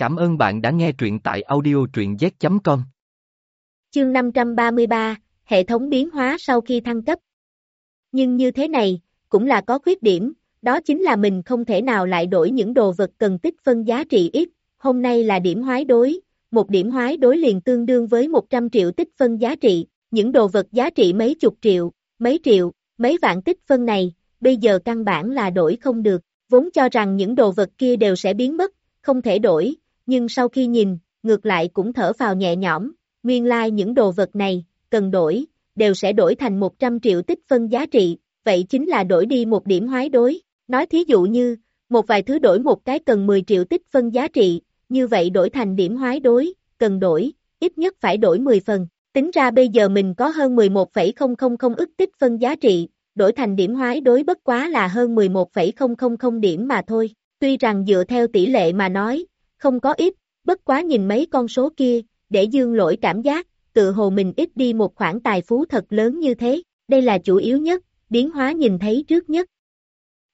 Cảm ơn bạn đã nghe truyện tại audio truyện z.com. Chương 533, hệ thống biến hóa sau khi thăng cấp. Nhưng như thế này, cũng là có khuyết điểm, đó chính là mình không thể nào lại đổi những đồ vật cần tích phân giá trị ít, hôm nay là điểm hoái đối, một điểm hoái đối liền tương đương với 100 triệu tích phân giá trị, những đồ vật giá trị mấy chục triệu, mấy triệu, mấy vạn tích phân này, bây giờ căn bản là đổi không được, vốn cho rằng những đồ vật kia đều sẽ biến mất, không thể đổi, nhưng sau khi nhìn, ngược lại cũng thở vào nhẹ nhõm, nguyên lai like những đồ vật này, cần đổi, đều sẽ đổi thành 100 triệu tích phân giá trị, vậy chính là đổi đi một điểm hoái đối, nói thí dụ như, một vài thứ đổi một cái cần 10 triệu tích phân giá trị, như vậy đổi thành điểm hoái đối, cần đổi, ít nhất phải đổi 10 phần, tính ra bây giờ mình có hơn 11,000 ức tích phân giá trị, đổi thành điểm hoái đối bất quá là hơn 11,000 điểm mà thôi, tuy rằng dựa theo tỷ lệ mà nói, không có ít, bất quá nhìn mấy con số kia, để dương lỗi cảm giác, tự hồ mình ít đi một khoản tài phú thật lớn như thế, đây là chủ yếu nhất, biến hóa nhìn thấy trước nhất.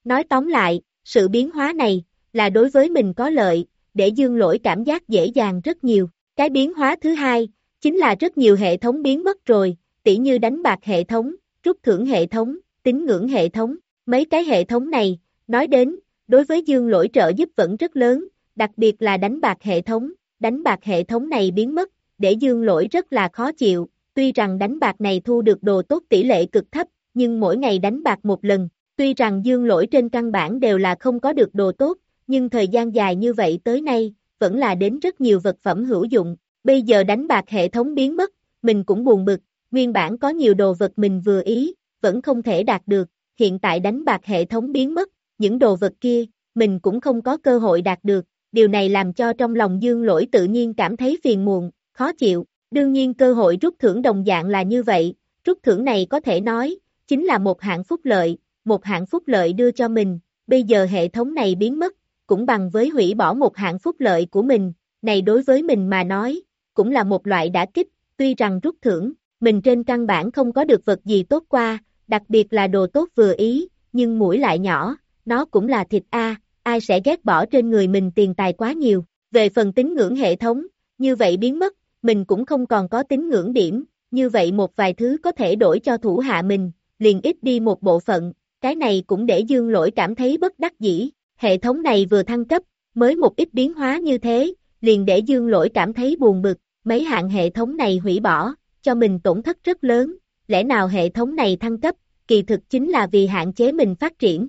Nói tóm lại, sự biến hóa này, là đối với mình có lợi, để dương lỗi cảm giác dễ dàng rất nhiều. Cái biến hóa thứ hai, chính là rất nhiều hệ thống biến mất rồi, tỉ như đánh bạc hệ thống, rút thưởng hệ thống, tín ngưỡng hệ thống, mấy cái hệ thống này, nói đến, đối với dương lỗi trợ giúp vẫn rất lớn, đặc biệt là đánh bạc hệ thống, đánh bạc hệ thống này biến mất, để dương lỗi rất là khó chịu, tuy rằng đánh bạc này thu được đồ tốt tỷ lệ cực thấp, nhưng mỗi ngày đánh bạc một lần, tuy rằng dương lỗi trên căn bản đều là không có được đồ tốt, nhưng thời gian dài như vậy tới nay, vẫn là đến rất nhiều vật phẩm hữu dụng, bây giờ đánh bạc hệ thống biến mất, mình cũng buồn bực, nguyên bản có nhiều đồ vật mình vừa ý, vẫn không thể đạt được, hiện tại đánh bạc hệ thống biến mất, những đồ vật kia, mình cũng không có cơ hội đạt được, điều này làm cho trong lòng dương lỗi tự nhiên cảm thấy phiền muộn, khó chịu, đương nhiên cơ hội rút thưởng đồng dạng là như vậy, rút thưởng này có thể nói, chính là một hạng phúc lợi, một hạng phúc lợi đưa cho mình, bây giờ hệ thống này biến mất, cũng bằng với hủy bỏ một hạng phúc lợi của mình, này đối với mình mà nói, cũng là một loại đã kích, tuy rằng rút thưởng, mình trên căn bản không có được vật gì tốt qua, đặc biệt là đồ tốt vừa ý, nhưng mũi lại nhỏ, nó cũng là thịt A, ai sẽ ghét bỏ trên người mình tiền tài quá nhiều. Về phần tín ngưỡng hệ thống, như vậy biến mất, mình cũng không còn có tín ngưỡng điểm, như vậy một vài thứ có thể đổi cho thủ hạ mình, liền ít đi một bộ phận, cái này cũng để dương lỗi cảm thấy bất đắc dĩ, hệ thống này vừa thăng cấp, mới một ít biến hóa như thế, liền để dương lỗi cảm thấy buồn bực, mấy hạng hệ thống này hủy bỏ, cho mình tổn thất rất lớn, lẽ nào hệ thống này thăng cấp, kỳ thực chính là vì hạn chế mình phát triển.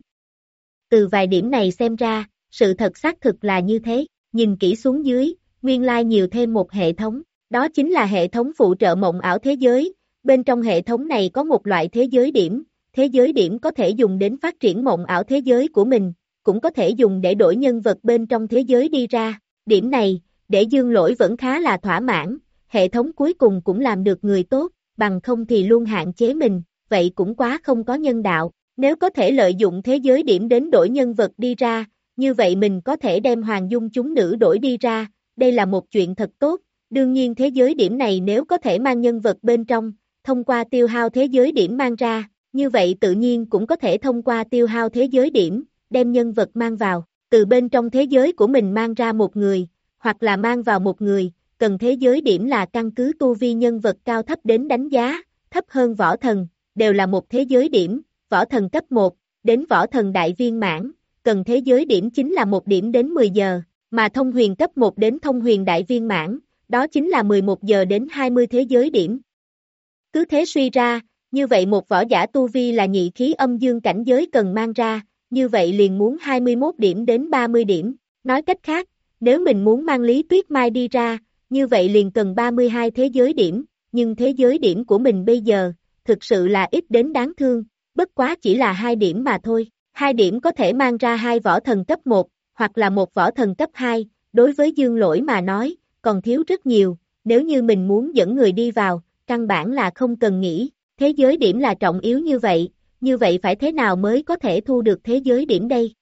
Từ vài điểm này xem ra, sự thật xác thực là như thế, nhìn kỹ xuống dưới, nguyên lai like nhiều thêm một hệ thống, đó chính là hệ thống phụ trợ mộng ảo thế giới, bên trong hệ thống này có một loại thế giới điểm, thế giới điểm có thể dùng đến phát triển mộng ảo thế giới của mình, cũng có thể dùng để đổi nhân vật bên trong thế giới đi ra, điểm này, để dương lỗi vẫn khá là thỏa mãn, hệ thống cuối cùng cũng làm được người tốt, bằng không thì luôn hạn chế mình, vậy cũng quá không có nhân đạo, nếu có thể lợi dụng thế giới điểm đến đổi nhân vật đi ra, như vậy mình có thể đem hoàng dung chúng nữ đổi đi ra, đây là một chuyện thật tốt, đương nhiên thế giới điểm này nếu có thể mang nhân vật bên trong, thông qua tiêu hao thế giới điểm mang ra, như vậy tự nhiên cũng có thể thông qua tiêu hao thế giới điểm, đem nhân vật mang vào, từ bên trong thế giới của mình mang ra một người, hoặc là mang vào một người, cần thế giới điểm là căn cứ tu vi nhân vật cao thấp đến đánh giá, thấp hơn võ thần, đều là một thế giới điểm, võ thần cấp 1, đến võ thần đại viên mãn, cần thế giới điểm chính là một điểm đến 10 giờ, mà thông huyền cấp 1 đến thông huyền đại viên mãn, đó chính là 11 giờ đến 20 thế giới điểm. Cứ thế suy ra, như vậy một võ giả tu vi là nhị khí âm dương cảnh giới cần mang ra, như vậy liền muốn 21 điểm đến 30 điểm. Nói cách khác, nếu mình muốn mang Lý Tuyết Mai đi ra, như vậy liền cần 32 thế giới điểm, nhưng thế giới điểm của mình bây giờ, thực sự là ít đến đáng thương, bất quá chỉ là hai điểm mà thôi. Hai điểm có thể mang ra hai võ thần cấp 1, hoặc là một võ thần cấp 2, đối với dương lỗi mà nói, còn thiếu rất nhiều, nếu như mình muốn dẫn người đi vào, căn bản là không cần nghĩ, thế giới điểm là trọng yếu như vậy, như vậy phải thế nào mới có thể thu được thế giới điểm đây?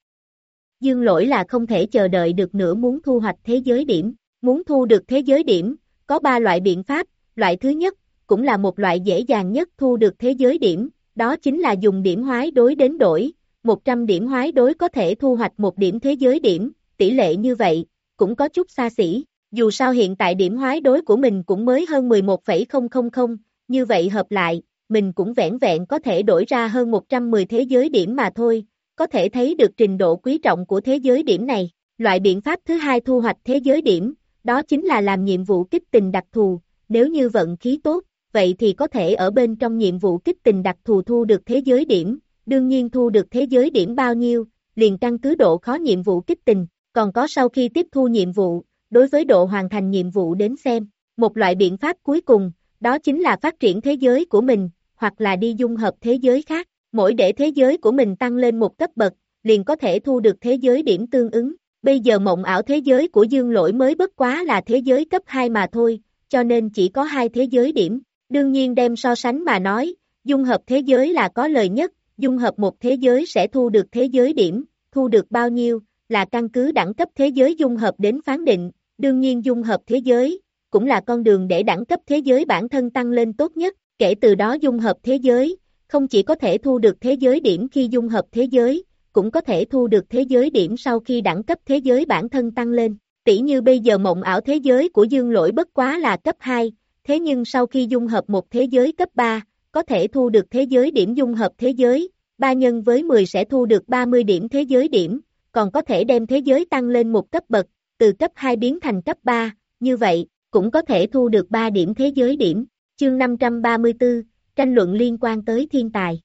Dương lỗi là không thể chờ đợi được nữa muốn thu hoạch thế giới điểm, muốn thu được thế giới điểm, có ba loại biện pháp, loại thứ nhất, cũng là một loại dễ dàng nhất thu được thế giới điểm, đó chính là dùng điểm hoái đối đến đổi, 100 điểm hoái đối có thể thu hoạch một điểm thế giới điểm, tỷ lệ như vậy, cũng có chút xa xỉ, dù sao hiện tại điểm hoái đối của mình cũng mới hơn 11,000, như vậy hợp lại, mình cũng vẹn vẹn có thể đổi ra hơn 110 thế giới điểm mà thôi, có thể thấy được trình độ quý trọng của thế giới điểm này. Loại biện pháp thứ hai thu hoạch thế giới điểm, đó chính là làm nhiệm vụ kích tình đặc thù, nếu như vận khí tốt, vậy thì có thể ở bên trong nhiệm vụ kích tình đặc thù thu được thế giới điểm, đương nhiên thu được thế giới điểm bao nhiêu, liền căn cứ độ khó nhiệm vụ kích tình, còn có sau khi tiếp thu nhiệm vụ, đối với độ hoàn thành nhiệm vụ đến xem. Một loại biện pháp cuối cùng, đó chính là phát triển thế giới của mình, hoặc là đi dung hợp thế giới khác, mỗi để thế giới của mình tăng lên một cấp bậc, liền có thể thu được thế giới điểm tương ứng. Bây giờ mộng ảo thế giới của Dương Lỗi mới bất quá là thế giới cấp 2 mà thôi, cho nên chỉ có hai thế giới điểm. Đương nhiên đem so sánh mà nói, dung hợp thế giới là có lời nhất, dung hợp một thế giới sẽ thu được thế giới điểm, thu được bao nhiêu, là căn cứ đẳng cấp thế giới dung hợp đến phán định, đương nhiên dung hợp thế giới, cũng là con đường để đẳng cấp thế giới bản thân tăng lên tốt nhất, kể từ đó dung hợp thế giới, không chỉ có thể thu được thế giới điểm khi dung hợp thế giới, cũng có thể thu được thế giới điểm sau khi đẳng cấp thế giới bản thân tăng lên. Tỷ như bây giờ mộng ảo thế giới của dương lỗi bất quá là cấp 2, thế nhưng sau khi dung hợp một thế giới cấp 3, có thể thu được thế giới điểm dung hợp thế giới, 3 nhân với 10 sẽ thu được 30 điểm thế giới điểm, còn có thể đem thế giới tăng lên một cấp bậc, từ cấp 2 biến thành cấp 3, như vậy, cũng có thể thu được 3 điểm thế giới điểm. Chương 534, tranh luận liên quan tới thiên tài.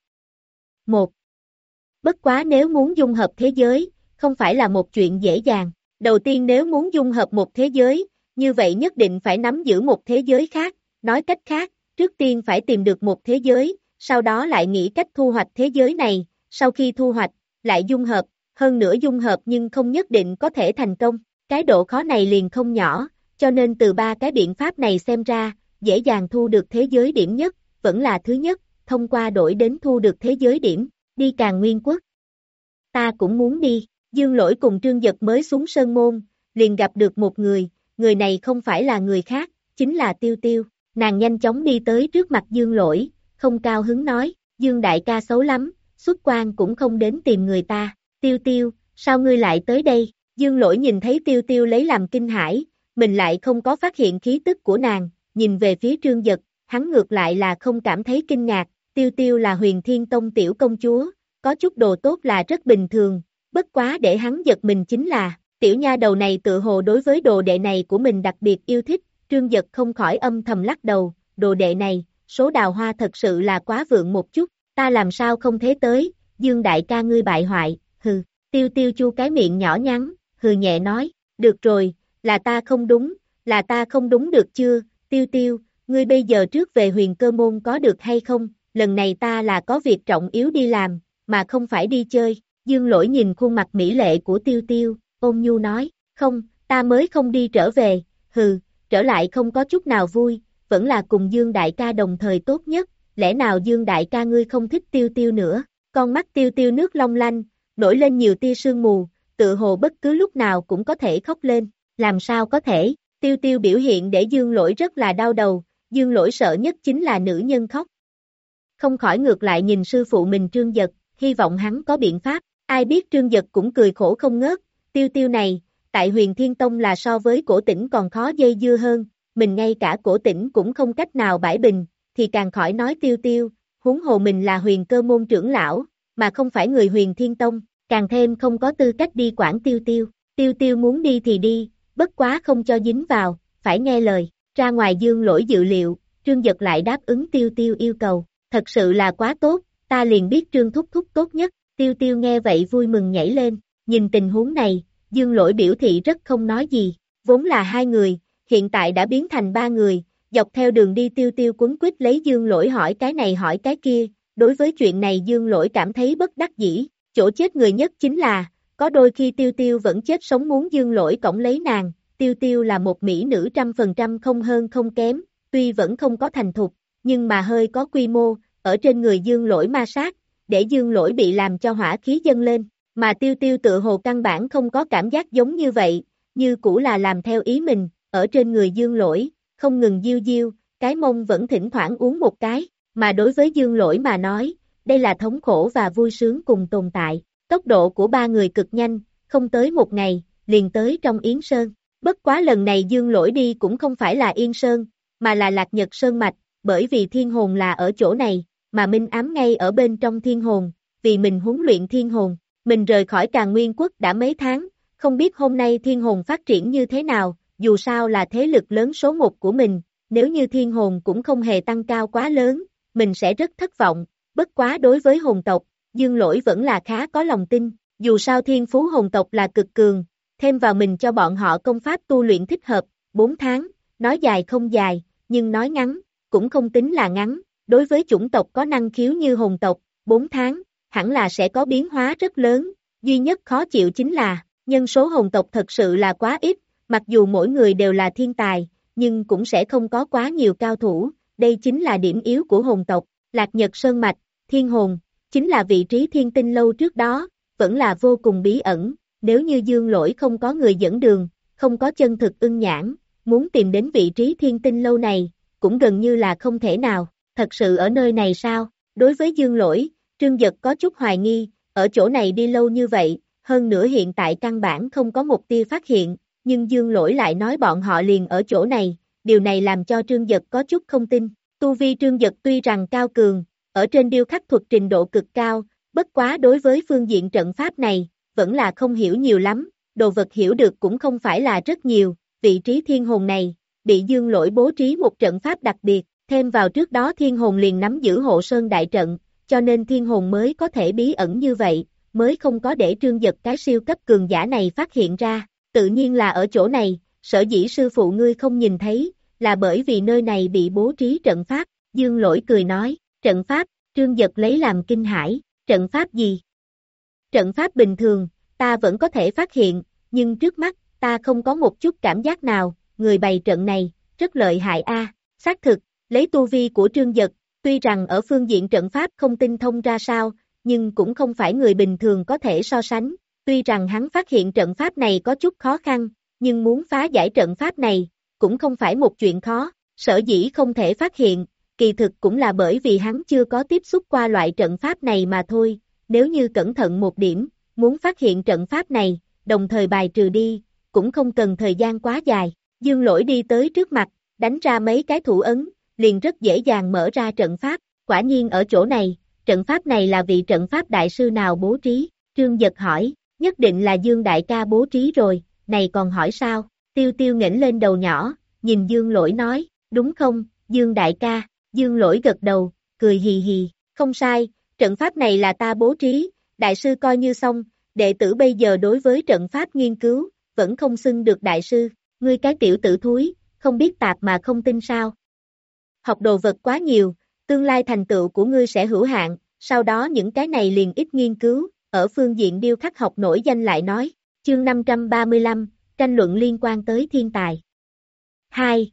1. Bất quá nếu muốn dung hợp thế giới, không phải là một chuyện dễ dàng. Đầu tiên nếu muốn dung hợp một thế giới, như vậy nhất định phải nắm giữ một thế giới khác, nói cách khác, trước tiên phải tìm được một thế giới, sau đó lại nghĩ cách thu hoạch thế giới này, sau khi thu hoạch, lại dung hợp, hơn nữa dung hợp nhưng không nhất định có thể thành công, cái độ khó này liền không nhỏ, cho nên từ ba cái biện pháp này xem ra, dễ dàng thu được thế giới điểm nhất, vẫn là thứ nhất, thông qua đổi đến thu được thế giới điểm, đi càng nguyên quốc. Ta cũng muốn đi, dương lỗi cùng trương giật mới xuống sơn môn, liền gặp được một người, người này không phải là người khác, chính là tiêu tiêu, nàng nhanh chóng đi tới trước mặt dương lỗi, không cao hứng nói, dương đại ca xấu lắm, xuất quan cũng không đến tìm người ta, tiêu tiêu, sao ngươi lại tới đây, dương lỗi nhìn thấy tiêu tiêu lấy làm kinh hãi, mình lại không có phát hiện khí tức của nàng, nhìn về phía trương giật, hắn ngược lại là không cảm thấy kinh ngạc, tiêu tiêu là huyền thiên tông tiểu công chúa, có chút đồ tốt là rất bình thường, bất quá để hắn giật mình chính là, tiểu nha đầu này tự hồ đối với đồ đệ này của mình đặc biệt yêu thích, trương giật không khỏi âm thầm lắc đầu, đồ đệ này, số đào hoa thật sự là quá vượng một chút, ta làm sao không thế tới, dương đại ca ngươi bại hoại, hừ, tiêu tiêu chu cái miệng nhỏ nhắn, hừ nhẹ nói, được rồi, là ta không đúng, là ta không đúng được chưa, tiêu tiêu, ngươi bây giờ trước về huyền cơ môn có được hay không, lần này ta là có việc trọng yếu đi làm, mà không phải đi chơi, dương lỗi nhìn khuôn mặt mỹ lệ của tiêu tiêu, ôn nhu nói, không, ta mới không đi trở về, hừ, trở lại không có chút nào vui, vẫn là cùng dương đại ca đồng thời tốt nhất, lẽ nào dương đại ca ngươi không thích tiêu tiêu nữa, con mắt tiêu tiêu nước long lanh, nổi lên nhiều tia sương mù, tự hồ bất cứ lúc nào cũng có thể khóc lên, làm sao có thể, tiêu tiêu biểu hiện để dương lỗi rất là đau đầu, dương lỗi sợ nhất chính là nữ nhân khóc. Không khỏi ngược lại nhìn sư phụ mình trương giật, hy vọng hắn có biện pháp, ai biết trương giật cũng cười khổ không ngớt, tiêu tiêu này, tại huyền thiên tông là so với cổ tỉnh còn khó dây dưa hơn, mình ngay cả cổ tỉnh cũng không cách nào bãi bình, thì càng khỏi nói tiêu tiêu, huống hồ mình là huyền cơ môn trưởng lão, mà không phải người huyền thiên tông, càng thêm không có tư cách đi quản tiêu tiêu, tiêu tiêu muốn đi thì đi, bất quá không cho dính vào, phải nghe lời, ra ngoài dương lỗi dự liệu, trương giật lại đáp ứng tiêu tiêu yêu cầu, thật sự là quá tốt, ta liền biết trương thúc thúc tốt nhất, tiêu tiêu nghe vậy vui mừng nhảy lên, nhìn tình huống này, dương lỗi biểu thị rất không nói gì, vốn là hai người, hiện tại đã biến thành ba người, dọc theo đường đi tiêu tiêu quấn quýt lấy dương lỗi hỏi cái này hỏi cái kia, đối với chuyện này dương lỗi cảm thấy bất đắc dĩ, chỗ chết người nhất chính là, có đôi khi tiêu tiêu vẫn chết sống muốn dương lỗi cổng lấy nàng, tiêu tiêu là một mỹ nữ trăm phần trăm không hơn không kém, tuy vẫn không có thành thục, nhưng mà hơi có quy mô, ở trên người dương lỗi ma sát, để dương lỗi bị làm cho hỏa khí dâng lên, mà tiêu tiêu tự hồ căn bản không có cảm giác giống như vậy, như cũ là làm theo ý mình, ở trên người dương lỗi, không ngừng diêu diêu, cái mông vẫn thỉnh thoảng uống một cái, mà đối với dương lỗi mà nói, đây là thống khổ và vui sướng cùng tồn tại, tốc độ của ba người cực nhanh, không tới một ngày, liền tới trong Yến Sơn, Bất quá lần này dương lỗi đi cũng không phải là Yên Sơn, mà là Lạc Nhật Sơn Mạch, bởi vì thiên hồn là ở chỗ này, mà Minh ám ngay ở bên trong thiên hồn, vì mình huấn luyện thiên hồn, mình rời khỏi càng nguyên quốc đã mấy tháng, không biết hôm nay thiên hồn phát triển như thế nào, dù sao là thế lực lớn số một của mình, nếu như thiên hồn cũng không hề tăng cao quá lớn, mình sẽ rất thất vọng, bất quá đối với hồn tộc, dương lỗi vẫn là khá có lòng tin, dù sao thiên phú hồn tộc là cực cường, thêm vào mình cho bọn họ công pháp tu luyện thích hợp, 4 tháng, nói dài không dài, nhưng nói ngắn, cũng không tính là ngắn, đối với chủng tộc có năng khiếu như hồn tộc, 4 tháng, hẳn là sẽ có biến hóa rất lớn, duy nhất khó chịu chính là, nhân số hồn tộc thật sự là quá ít, mặc dù mỗi người đều là thiên tài, nhưng cũng sẽ không có quá nhiều cao thủ, đây chính là điểm yếu của hồn tộc, Lạc Nhật Sơn Mạch, Thiên Hồn, chính là vị trí thiên tinh lâu trước đó, vẫn là vô cùng bí ẩn, nếu như dương lỗi không có người dẫn đường, không có chân thực ưng nhãn, muốn tìm đến vị trí thiên tinh lâu này, cũng gần như là không thể nào, thật sự ở nơi này sao, đối với dương lỗi, trương giật có chút hoài nghi, ở chỗ này đi lâu như vậy, hơn nữa hiện tại căn bản không có một tia phát hiện, nhưng dương lỗi lại nói bọn họ liền ở chỗ này, điều này làm cho trương giật có chút không tin, tu vi trương giật tuy rằng cao cường, ở trên điêu khắc thuật trình độ cực cao, bất quá đối với phương diện trận pháp này, vẫn là không hiểu nhiều lắm, đồ vật hiểu được cũng không phải là rất nhiều, vị trí thiên hồn này, bị dương lỗi bố trí một trận pháp đặc biệt, thêm vào trước đó thiên hồn liền nắm giữ hộ sơn đại trận, cho nên thiên hồn mới có thể bí ẩn như vậy, mới không có để trương giật cái siêu cấp cường giả này phát hiện ra, tự nhiên là ở chỗ này, sở dĩ sư phụ ngươi không nhìn thấy, là bởi vì nơi này bị bố trí trận pháp, dương lỗi cười nói, trận pháp, trương giật lấy làm kinh hải, trận pháp gì? Trận pháp bình thường, ta vẫn có thể phát hiện, nhưng trước mắt, ta không có một chút cảm giác nào, người bày trận này, rất lợi hại a. xác thực, lấy tu vi của trương giật, tuy rằng ở phương diện trận pháp không tinh thông ra sao, nhưng cũng không phải người bình thường có thể so sánh, tuy rằng hắn phát hiện trận pháp này có chút khó khăn, nhưng muốn phá giải trận pháp này, cũng không phải một chuyện khó, sở dĩ không thể phát hiện, kỳ thực cũng là bởi vì hắn chưa có tiếp xúc qua loại trận pháp này mà thôi, nếu như cẩn thận một điểm, muốn phát hiện trận pháp này, đồng thời bài trừ đi, cũng không cần thời gian quá dài, dương lỗi đi tới trước mặt, đánh ra mấy cái thủ ấn, liền rất dễ dàng mở ra trận pháp, quả nhiên ở chỗ này, trận pháp này là vị trận pháp đại sư nào bố trí, trương giật hỏi, nhất định là dương đại ca bố trí rồi, này còn hỏi sao, tiêu tiêu nghỉnh lên đầu nhỏ, nhìn dương lỗi nói, đúng không, dương đại ca, dương lỗi gật đầu, cười hì hì, không sai, trận pháp này là ta bố trí, đại sư coi như xong, đệ tử bây giờ đối với trận pháp nghiên cứu, vẫn không xưng được đại sư, ngươi cái tiểu tử thúi, không biết tạp mà không tin sao. Học đồ vật quá nhiều, tương lai thành tựu của ngươi sẽ hữu hạn, sau đó những cái này liền ít nghiên cứu, ở phương diện điêu khắc học nổi danh lại nói, chương 535, tranh luận liên quan tới thiên tài. 2.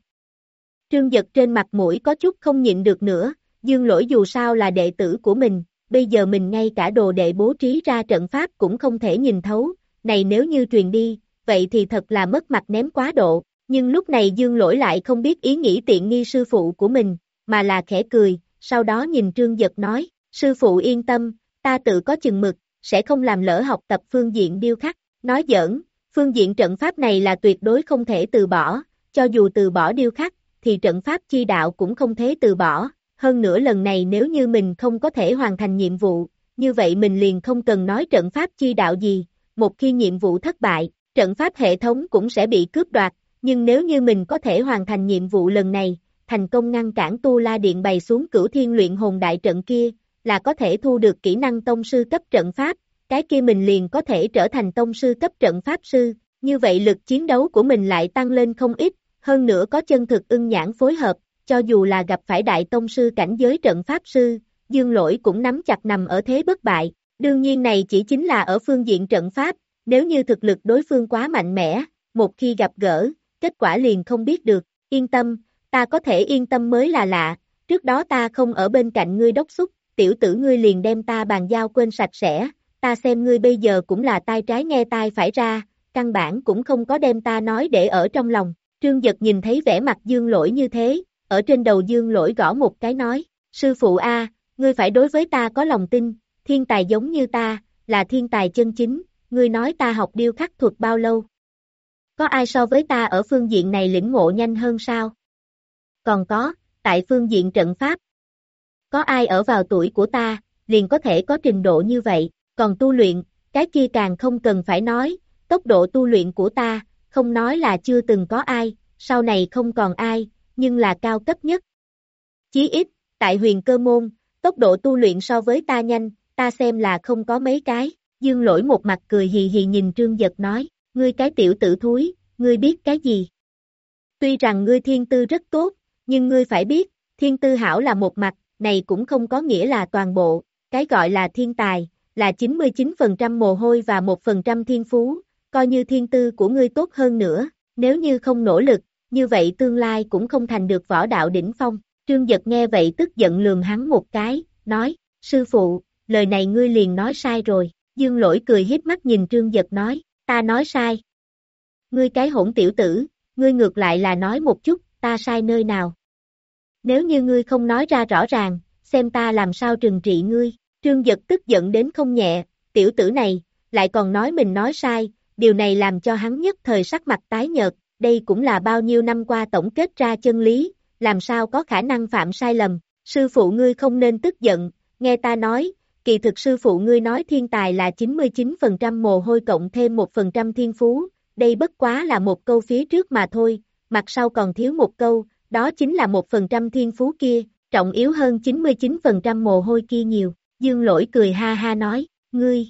Trương Giật trên mặt mũi có chút không nhịn được nữa, dương lỗi dù sao là đệ tử của mình, bây giờ mình ngay cả đồ đệ bố trí ra trận pháp cũng không thể nhìn thấu, này nếu như truyền đi, vậy thì thật là mất mặt ném quá độ, nhưng lúc này dương lỗi lại không biết ý nghĩ tiện nghi sư phụ của mình, mà là khẽ cười, sau đó nhìn trương giật nói, sư phụ yên tâm, ta tự có chừng mực, sẽ không làm lỡ học tập phương diện điêu khắc, nói giỡn, phương diện trận pháp này là tuyệt đối không thể từ bỏ, cho dù từ bỏ điêu khắc, thì trận pháp chi đạo cũng không thể từ bỏ, hơn nữa lần này nếu như mình không có thể hoàn thành nhiệm vụ, như vậy mình liền không cần nói trận pháp chi đạo gì, một khi nhiệm vụ thất bại, trận pháp hệ thống cũng sẽ bị cướp đoạt, nhưng nếu như mình có thể hoàn thành nhiệm vụ lần này, thành công ngăn cản Tu La Điện bày xuống cửu thiên luyện hồn đại trận kia, là có thể thu được kỹ năng tông sư cấp trận pháp, cái kia mình liền có thể trở thành tông sư cấp trận pháp sư, như vậy lực chiến đấu của mình lại tăng lên không ít, hơn nữa có chân thực ưng nhãn phối hợp, cho dù là gặp phải đại tông sư cảnh giới trận pháp sư, dương lỗi cũng nắm chặt nằm ở thế bất bại, đương nhiên này chỉ chính là ở phương diện trận pháp, nếu như thực lực đối phương quá mạnh mẽ, một khi gặp gỡ, kết quả liền không biết được, yên tâm, ta có thể yên tâm mới là lạ, trước đó ta không ở bên cạnh ngươi đốc xúc, tiểu tử ngươi liền đem ta bàn giao quên sạch sẽ, ta xem ngươi bây giờ cũng là tai trái nghe tai phải ra, căn bản cũng không có đem ta nói để ở trong lòng, trương giật nhìn thấy vẻ mặt dương lỗi như thế, ở trên đầu dương lỗi gõ một cái nói, sư phụ A, ngươi phải đối với ta có lòng tin, thiên tài giống như ta, là thiên tài chân chính, ngươi nói ta học điêu khắc thuật bao lâu? Có ai so với ta ở phương diện này lĩnh ngộ nhanh hơn sao? Còn có, tại phương diện trận pháp. Có ai ở vào tuổi của ta, liền có thể có trình độ như vậy, còn tu luyện, cái kia càng không cần phải nói, tốc độ tu luyện của ta, không nói là chưa từng có ai, sau này không còn ai, nhưng là cao cấp nhất. Chí ít, tại huyền cơ môn, tốc độ tu luyện so với ta nhanh, ta xem là không có mấy cái, dương lỗi một mặt cười hì hì nhìn trương giật nói, ngươi cái tiểu tử thúi, ngươi biết cái gì? Tuy rằng ngươi thiên tư rất tốt, nhưng ngươi phải biết, thiên tư hảo là một mặt, này cũng không có nghĩa là toàn bộ, cái gọi là thiên tài, là 99% mồ hôi và 1% thiên phú, coi như thiên tư của ngươi tốt hơn nữa, nếu như không nỗ lực, như vậy tương lai cũng không thành được võ đạo đỉnh phong. Trương Giật nghe vậy tức giận lườm hắn một cái, nói, sư phụ, lời này ngươi liền nói sai rồi, dương lỗi cười hiếp mắt nhìn Trương Giật nói, ta nói sai. Ngươi cái hỗn tiểu tử, ngươi ngược lại là nói một chút, ta sai nơi nào. Nếu như ngươi không nói ra rõ ràng, xem ta làm sao trừng trị ngươi, Trương Giật tức giận đến không nhẹ, tiểu tử này, lại còn nói mình nói sai, điều này làm cho hắn nhất thời sắc mặt tái nhợt, đây cũng là bao nhiêu năm qua tổng kết ra chân lý, làm sao có khả năng phạm sai lầm, sư phụ ngươi không nên tức giận, nghe ta nói, kỳ thực sư phụ ngươi nói thiên tài là 99% mồ hôi cộng thêm 1% thiên phú, đây bất quá là một câu phía trước mà thôi, mặt sau còn thiếu một câu, đó chính là 1% thiên phú kia, trọng yếu hơn 99% mồ hôi kia nhiều, dương lỗi cười ha ha nói, ngươi,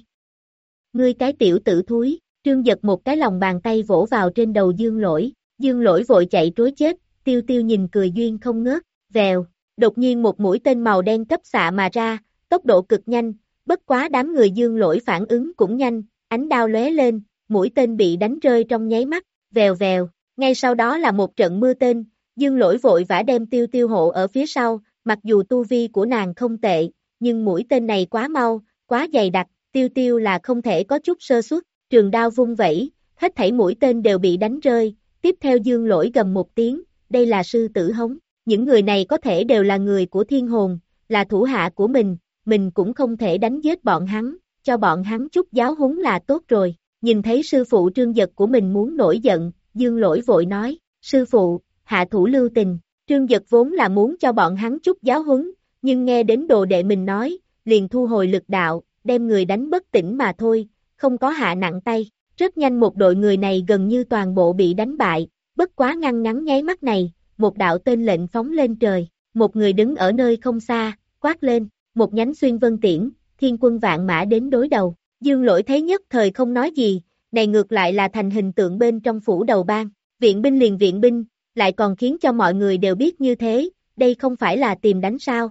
ngươi cái tiểu tử thúi, trương giật một cái lòng bàn tay vỗ vào trên đầu dương lỗi, dương lỗi vội chạy trối chết, tiêu tiêu nhìn cười duyên không ngớt, vèo, đột nhiên một mũi tên màu đen cấp xạ mà ra, tốc độ cực nhanh, bất quá đám người dương lỗi phản ứng cũng nhanh, ánh đao lóe lên, mũi tên bị đánh rơi trong nháy mắt, vèo vèo, ngay sau đó là một trận mưa tên, dương lỗi vội vã đem tiêu tiêu hộ ở phía sau, mặc dù tu vi của nàng không tệ, nhưng mũi tên này quá mau, quá dày đặc, tiêu tiêu là không thể có chút sơ suất, trường đao vung vẩy, hết thảy mũi tên đều bị đánh rơi, tiếp theo dương lỗi gầm một tiếng, đây là sư tử hống, những người này có thể đều là người của thiên hồn, là thủ hạ của mình, mình cũng không thể đánh giết bọn hắn, cho bọn hắn chút giáo huấn là tốt rồi, nhìn thấy sư phụ trương giật của mình muốn nổi giận, dương lỗi vội nói, sư phụ, hạ thủ lưu tình, trương giật vốn là muốn cho bọn hắn chút giáo huấn, nhưng nghe đến đồ đệ mình nói, liền thu hồi lực đạo, đem người đánh bất tỉnh mà thôi, không có hạ nặng tay, rất nhanh một đội người này gần như toàn bộ bị đánh bại, bất quá ngăn ngắn nháy mắt này, một đạo tên lệnh phóng lên trời, một người đứng ở nơi không xa, quát lên, một nhánh xuyên vân tiễn, thiên quân vạn mã đến đối đầu, dương lỗi thấy nhất thời không nói gì, này ngược lại là thành hình tượng bên trong phủ đầu bang, viện binh liền viện binh, lại còn khiến cho mọi người đều biết như thế, đây không phải là tìm đánh sao.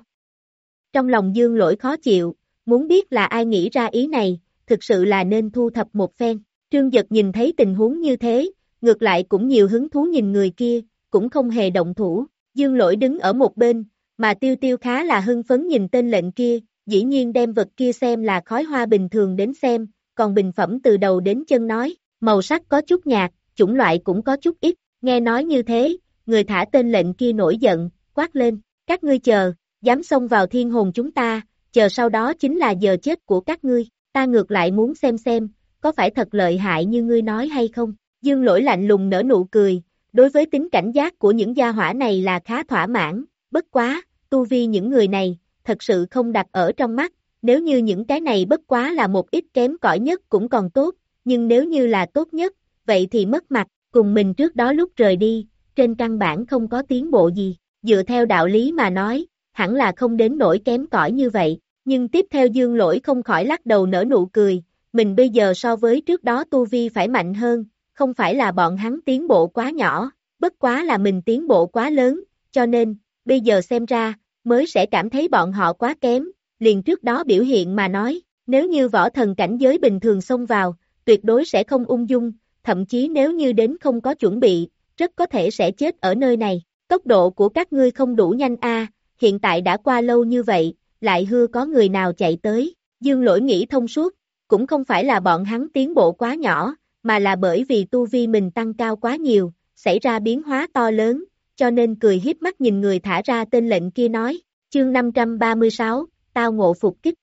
Trong lòng dương lỗi khó chịu, muốn biết là ai nghĩ ra ý này, thực sự là nên thu thập một phen. Trương Giật nhìn thấy tình huống như thế, ngược lại cũng nhiều hứng thú nhìn người kia, cũng không hề động thủ. Dương lỗi đứng ở một bên, mà tiêu tiêu khá là hưng phấn nhìn tên lệnh kia, dĩ nhiên đem vật kia xem là khói hoa bình thường đến xem, còn bình phẩm từ đầu đến chân nói, màu sắc có chút nhạt, chủng loại cũng có chút ít, nghe nói như thế, người thả tên lệnh kia nổi giận, quát lên, các ngươi chờ, dám xông vào thiên hồn chúng ta, chờ sau đó chính là giờ chết của các ngươi, ta ngược lại muốn xem xem, có phải thật lợi hại như ngươi nói hay không, dương lỗi lạnh lùng nở nụ cười, đối với tính cảnh giác của những gia hỏa này là khá thỏa mãn, bất quá, tu vi những người này, thật sự không đặt ở trong mắt, nếu như những cái này bất quá là một ít kém cỏi nhất cũng còn tốt, nhưng nếu như là tốt nhất, vậy thì mất mặt, cùng mình trước đó lúc rời đi, trên căn bản không có tiến bộ gì, dựa theo đạo lý mà nói, hẳn là không đến nỗi kém cỏi như vậy, nhưng tiếp theo dương lỗi không khỏi lắc đầu nở nụ cười, mình bây giờ so với trước đó tu vi phải mạnh hơn, không phải là bọn hắn tiến bộ quá nhỏ, bất quá là mình tiến bộ quá lớn, cho nên, bây giờ xem ra, mới sẽ cảm thấy bọn họ quá kém, liền trước đó biểu hiện mà nói, nếu như võ thần cảnh giới bình thường xông vào, tuyệt đối sẽ không ung dung, thậm chí nếu như đến không có chuẩn bị, rất có thể sẽ chết ở nơi này. Tốc độ của các ngươi không đủ nhanh a, hiện tại đã qua lâu như vậy, lại hưa có người nào chạy tới. Dương lỗi nghĩ thông suốt, cũng không phải là bọn hắn tiến bộ quá nhỏ, mà là bởi vì tu vi mình tăng cao quá nhiều, xảy ra biến hóa to lớn, cho nên cười hiếp mắt nhìn người thả ra tên lệnh kia nói, chương 536, tao ngộ phục kích.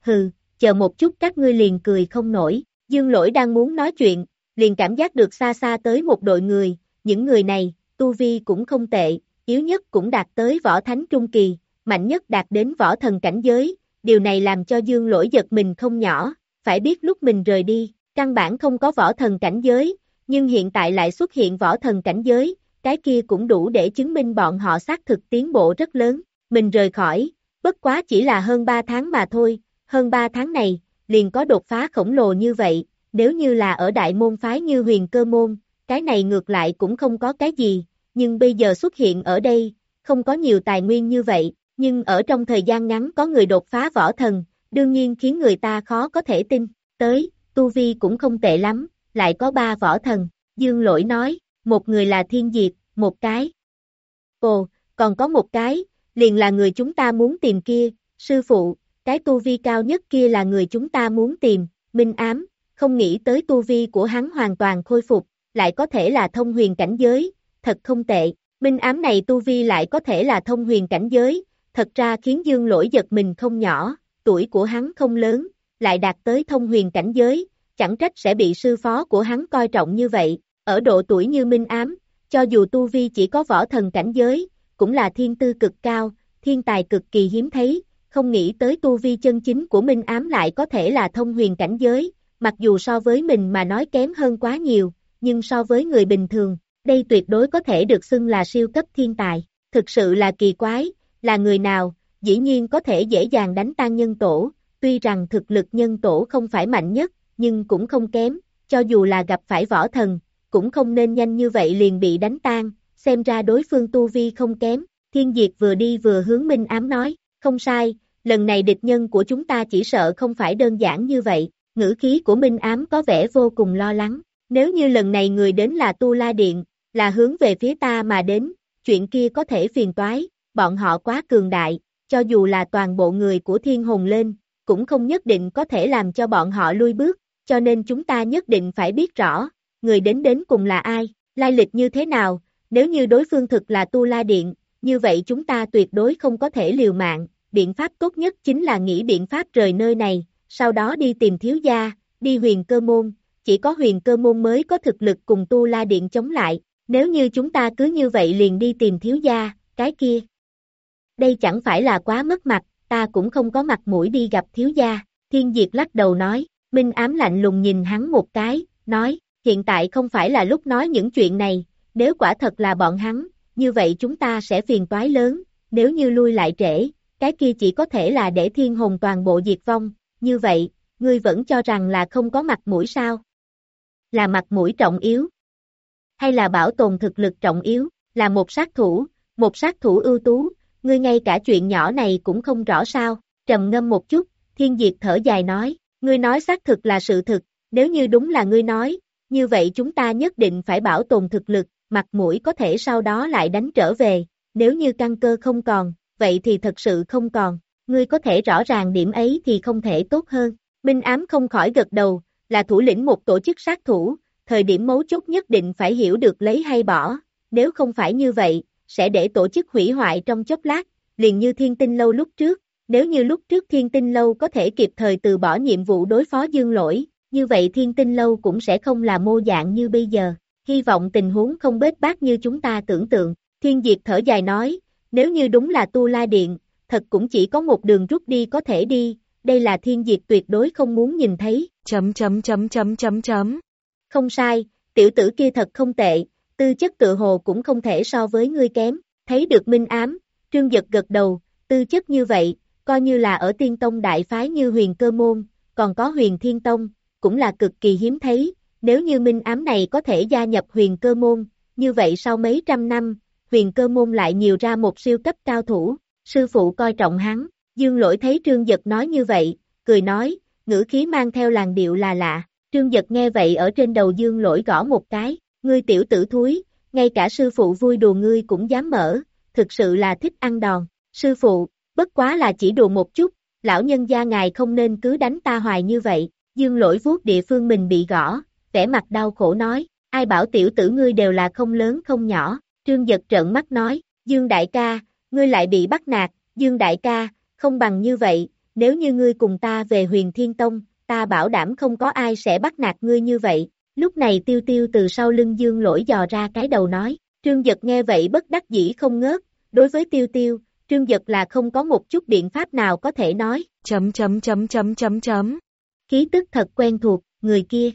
Hừ, chờ một chút các ngươi liền cười không nổi, dương lỗi đang muốn nói chuyện, liền cảm giác được xa xa tới một đội người, những người này, tu vi cũng không tệ, yếu nhất cũng đạt tới võ thánh trung kỳ, mạnh nhất đạt đến võ thần cảnh giới, điều này làm cho dương lỗi giật mình không nhỏ, phải biết lúc mình rời đi, căn bản không có võ thần cảnh giới, nhưng hiện tại lại xuất hiện võ thần cảnh giới, cái kia cũng đủ để chứng minh bọn họ xác thực tiến bộ rất lớn, mình rời khỏi, bất quá chỉ là hơn 3 tháng mà thôi, hơn 3 tháng này, liền có đột phá khổng lồ như vậy, nếu như là ở đại môn phái như huyền cơ môn, cái này ngược lại cũng không có cái gì, nhưng bây giờ xuất hiện ở đây, không có nhiều tài nguyên như vậy, nhưng ở trong thời gian ngắn có người đột phá võ thần, đương nhiên khiến người ta khó có thể tin, tới, Tu Vi cũng không tệ lắm, lại có ba võ thần, Dương Lỗi nói, một người là Thiên Diệp, một cái. Ồ, còn có một cái, liền là người chúng ta muốn tìm kia, sư phụ, cái tu vi cao nhất kia là người chúng ta muốn tìm, Minh Ám, không nghĩ tới tu vi của hắn hoàn toàn khôi phục, lại có thể là thông huyền cảnh giới, thật không tệ, Minh Ám này tu vi lại có thể là thông huyền cảnh giới, thật ra khiến Dương Lỗi giật mình không nhỏ, tuổi của hắn không lớn, lại đạt tới thông huyền cảnh giới, chẳng trách sẽ bị sư phó của hắn coi trọng như vậy, ở độ tuổi như Minh Ám, cho dù Tu Vi chỉ có võ thần cảnh giới, cũng là thiên tư cực cao, thiên tài cực kỳ hiếm thấy, không nghĩ tới Tu Vi chân chính của Minh Ám lại có thể là thông huyền cảnh giới, mặc dù so với mình mà nói kém hơn quá nhiều, nhưng so với người bình thường, đây tuyệt đối có thể được xưng là siêu cấp thiên tài, thực sự là kỳ quái, là người nào, dĩ nhiên có thể dễ dàng đánh tan nhân tổ, tuy rằng thực lực nhân tổ không phải mạnh nhất, nhưng cũng không kém, cho dù là gặp phải võ thần, cũng không nên nhanh như vậy liền bị đánh tan, xem ra đối phương tu vi không kém, thiên diệt vừa đi vừa hướng minh ám nói, không sai, lần này địch nhân của chúng ta chỉ sợ không phải đơn giản như vậy, ngữ khí của minh ám có vẻ vô cùng lo lắng, nếu như lần này người đến là Tu La Điện, là hướng về phía ta mà đến, chuyện kia có thể phiền toái, bọn họ quá cường đại, cho dù là toàn bộ người của thiên hồn lên, cũng không nhất định có thể làm cho bọn họ lui bước, cho nên chúng ta nhất định phải biết rõ, người đến đến cùng là ai, lai lịch như thế nào, nếu như đối phương thực là Tu La Điện, như vậy chúng ta tuyệt đối không có thể liều mạng, biện pháp tốt nhất chính là nghĩ biện pháp rời nơi này, sau đó đi tìm thiếu gia, đi huyền cơ môn, chỉ có huyền cơ môn mới có thực lực cùng Tu La Điện chống lại, nếu như chúng ta cứ như vậy liền đi tìm thiếu gia, cái kia. Đây chẳng phải là quá mất mặt, ta cũng không có mặt mũi đi gặp thiếu gia, thiên diệt lắc đầu nói, Minh ám lạnh lùng nhìn hắn một cái, nói, hiện tại không phải là lúc nói những chuyện này, nếu quả thật là bọn hắn, như vậy chúng ta sẽ phiền toái lớn, nếu như lui lại trễ, cái kia chỉ có thể là để thiên hồn toàn bộ diệt vong, như vậy, ngươi vẫn cho rằng là không có mặt mũi sao? Là mặt mũi trọng yếu, hay là bảo tồn thực lực trọng yếu, là một sát thủ, một sát thủ ưu tú, ngươi ngay cả chuyện nhỏ này cũng không rõ sao, trầm ngâm một chút, thiên diệt thở dài nói, ngươi nói xác thực là sự thực, nếu như đúng là ngươi nói, như vậy chúng ta nhất định phải bảo tồn thực lực, mặt mũi có thể sau đó lại đánh trở về, nếu như căn cơ không còn, vậy thì thật sự không còn, ngươi có thể rõ ràng điểm ấy thì không thể tốt hơn. Minh ám không khỏi gật đầu, là thủ lĩnh một tổ chức sát thủ, thời điểm mấu chốt nhất định phải hiểu được lấy hay bỏ, nếu không phải như vậy, sẽ để tổ chức hủy hoại trong chốc lát, liền như thiên tinh lâu lúc trước, nếu như lúc trước thiên tinh lâu có thể kịp thời từ bỏ nhiệm vụ đối phó dương lỗi, như vậy thiên tinh lâu cũng sẽ không là mô dạng như bây giờ, hy vọng tình huống không bết bát như chúng ta tưởng tượng, thiên diệt thở dài nói, nếu như đúng là tu la điện, thật cũng chỉ có một đường rút đi có thể đi, đây là thiên diệt tuyệt đối không muốn nhìn thấy, chấm chấm chấm chấm chấm chấm. Không sai, tiểu tử kia thật không tệ, tư chất tự hồ cũng không thể so với ngươi kém, thấy được minh ám, trương giật gật đầu, tư chất như vậy, coi như là ở tiên tông đại phái như huyền cơ môn, còn có huyền thiên tông, cũng là cực kỳ hiếm thấy, nếu như minh ám này có thể gia nhập huyền cơ môn, như vậy sau mấy trăm năm, huyền cơ môn lại nhiều ra một siêu cấp cao thủ, sư phụ coi trọng hắn, dương lỗi thấy trương giật nói như vậy, cười nói, ngữ khí mang theo làn điệu là lạ, trương giật nghe vậy ở trên đầu dương lỗi gõ một cái, ngươi tiểu tử thúi, ngay cả sư phụ vui đùa ngươi cũng dám mở, thực sự là thích ăn đòn, sư phụ, bất quá là chỉ đùa một chút, lão nhân gia ngài không nên cứ đánh ta hoài như vậy, dương lỗi vuốt địa phương mình bị gõ, vẻ mặt đau khổ nói, ai bảo tiểu tử ngươi đều là không lớn không nhỏ, trương giật trợn mắt nói, dương đại ca, ngươi lại bị bắt nạt, dương đại ca, không bằng như vậy, nếu như ngươi cùng ta về huyền thiên tông, ta bảo đảm không có ai sẽ bắt nạt ngươi như vậy, Lúc này tiêu tiêu từ sau lưng dương lỗi dò ra cái đầu nói, trương giật nghe vậy bất đắc dĩ không ngớt, đối với tiêu tiêu, trương giật là không có một chút biện pháp nào có thể nói. Chấm chấm chấm chấm chấm chấm. Khí tức thật quen thuộc, người kia.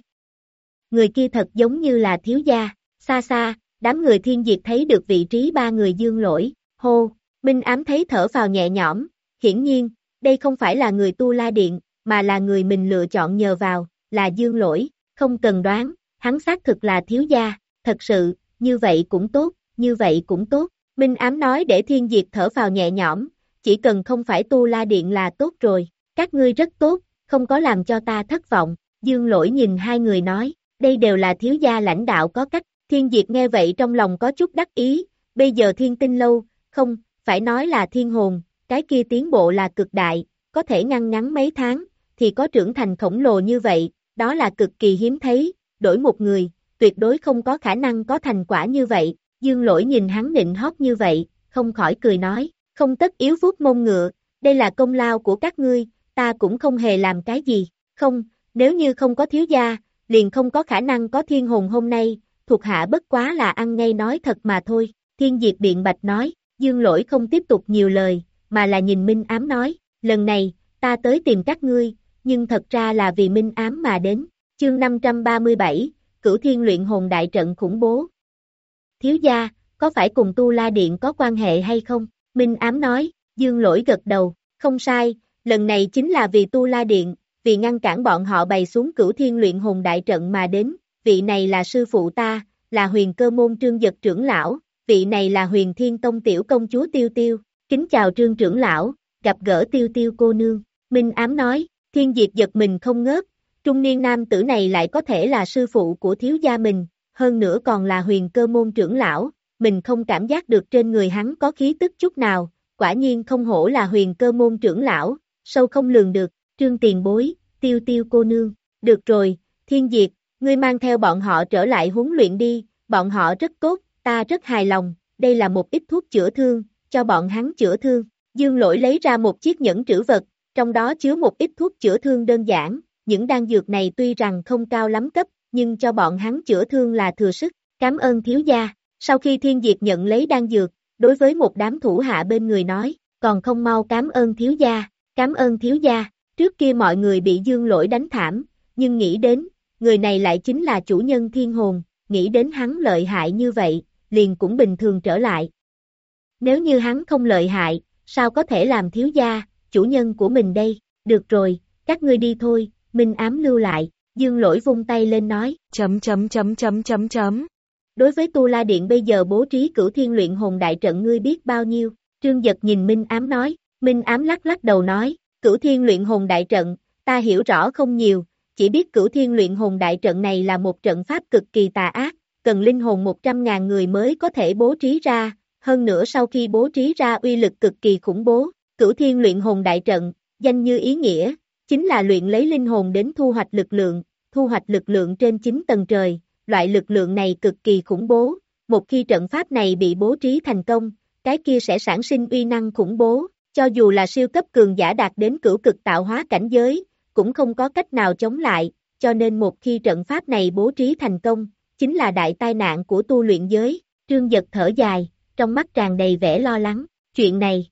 Người kia thật giống như là thiếu gia, xa xa, đám người thiên diệt thấy được vị trí ba người dương lỗi, hô, Minh ám thấy thở vào nhẹ nhõm, hiển nhiên, đây không phải là người tu la điện, mà là người mình lựa chọn nhờ vào, là dương lỗi, không cần đoán, hắn xác thực là thiếu gia, thật sự, như vậy cũng tốt, như vậy cũng tốt. Minh ám nói để thiên diệt thở vào nhẹ nhõm, chỉ cần không phải tu la điện là tốt rồi, các ngươi rất tốt, không có làm cho ta thất vọng, dương lỗi nhìn hai người nói, đây đều là thiếu gia lãnh đạo có cách, thiên diệt nghe vậy trong lòng có chút đắc ý, bây giờ thiên tinh lâu, không, phải nói là thiên hồn, cái kia tiến bộ là cực đại, có thể ngăn ngắn mấy tháng, thì có trưởng thành khổng lồ như vậy, đó là cực kỳ hiếm thấy, đổi một người, tuyệt đối không có khả năng có thành quả như vậy, dương lỗi nhìn hắn định hót như vậy, không khỏi cười nói, không tất yếu vuốt mông ngựa, đây là công lao của các ngươi, ta cũng không hề làm cái gì, không, nếu như không có thiếu gia, liền không có khả năng có thiên hồn hôm nay, thuộc hạ bất quá là ăn ngay nói thật mà thôi, thiên diệt biện bạch nói, dương lỗi không tiếp tục nhiều lời, mà là nhìn Minh ám nói, lần này, ta tới tìm các ngươi, nhưng thật ra là vì Minh ám mà đến, chương 537, cửu thiên luyện hồn đại trận khủng bố. Thiếu gia, có phải cùng Tu La Điện có quan hệ hay không? Minh ám nói, dương lỗi gật đầu, không sai, lần này chính là vì Tu La Điện, vì ngăn cản bọn họ bày xuống cửu thiên luyện hồn đại trận mà đến, vị này là sư phụ ta, là huyền cơ môn trương giật trưởng lão, vị này là huyền thiên tông tiểu công chúa tiêu tiêu, kính chào trương trưởng lão, gặp gỡ tiêu tiêu cô nương, Minh ám nói, thiên diệt giật mình không ngớt, trung niên nam tử này lại có thể là sư phụ của thiếu gia mình, hơn nữa còn là huyền cơ môn trưởng lão, mình không cảm giác được trên người hắn có khí tức chút nào, quả nhiên không hổ là huyền cơ môn trưởng lão, sâu không lường được, trương tiền bối, tiêu tiêu cô nương, được rồi, thiên diệt, ngươi mang theo bọn họ trở lại huấn luyện đi, bọn họ rất tốt, ta rất hài lòng, đây là một ít thuốc chữa thương, cho bọn hắn chữa thương. Dương lỗi lấy ra một chiếc nhẫn trữ vật, trong đó chứa một ít thuốc chữa thương đơn giản, những đan dược này tuy rằng không cao lắm cấp, nhưng cho bọn hắn chữa thương là thừa sức, cảm ơn thiếu gia. Sau khi thiên diệt nhận lấy đan dược, đối với một đám thủ hạ bên người nói, còn không mau cảm ơn thiếu gia, cảm ơn thiếu gia, trước kia mọi người bị dương lỗi đánh thảm, nhưng nghĩ đến, người này lại chính là chủ nhân thiên hồn, nghĩ đến hắn lợi hại như vậy, liền cũng bình thường trở lại. Nếu như hắn không lợi hại, sao có thể làm thiếu gia, chủ nhân của mình đây, được rồi, các ngươi đi thôi, Minh ám lưu lại, dương lỗi vung tay lên nói, chấm chấm chấm chấm chấm chấm. Đối với Tu La Điện bây giờ bố trí cửu thiên luyện hồn đại trận ngươi biết bao nhiêu, trương giật nhìn Minh ám nói, Minh ám lắc lắc đầu nói, cửu thiên luyện hồn đại trận, ta hiểu rõ không nhiều, chỉ biết cửu thiên luyện hồn đại trận này là một trận pháp cực kỳ tà ác, cần linh hồn 100.000 người mới có thể bố trí ra, hơn nữa sau khi bố trí ra uy lực cực kỳ khủng bố, cửu thiên luyện hồn đại trận, danh như ý nghĩa, chính là luyện lấy linh hồn đến thu hoạch lực lượng, thu hoạch lực lượng trên 9 tầng trời, loại lực lượng này cực kỳ khủng bố, một khi trận pháp này bị bố trí thành công, cái kia sẽ sản sinh uy năng khủng bố, cho dù là siêu cấp cường giả đạt đến cửu cực tạo hóa cảnh giới, cũng không có cách nào chống lại, cho nên một khi trận pháp này bố trí thành công, chính là đại tai nạn của tu luyện giới, trương giật thở dài, trong mắt tràn đầy vẻ lo lắng, chuyện này.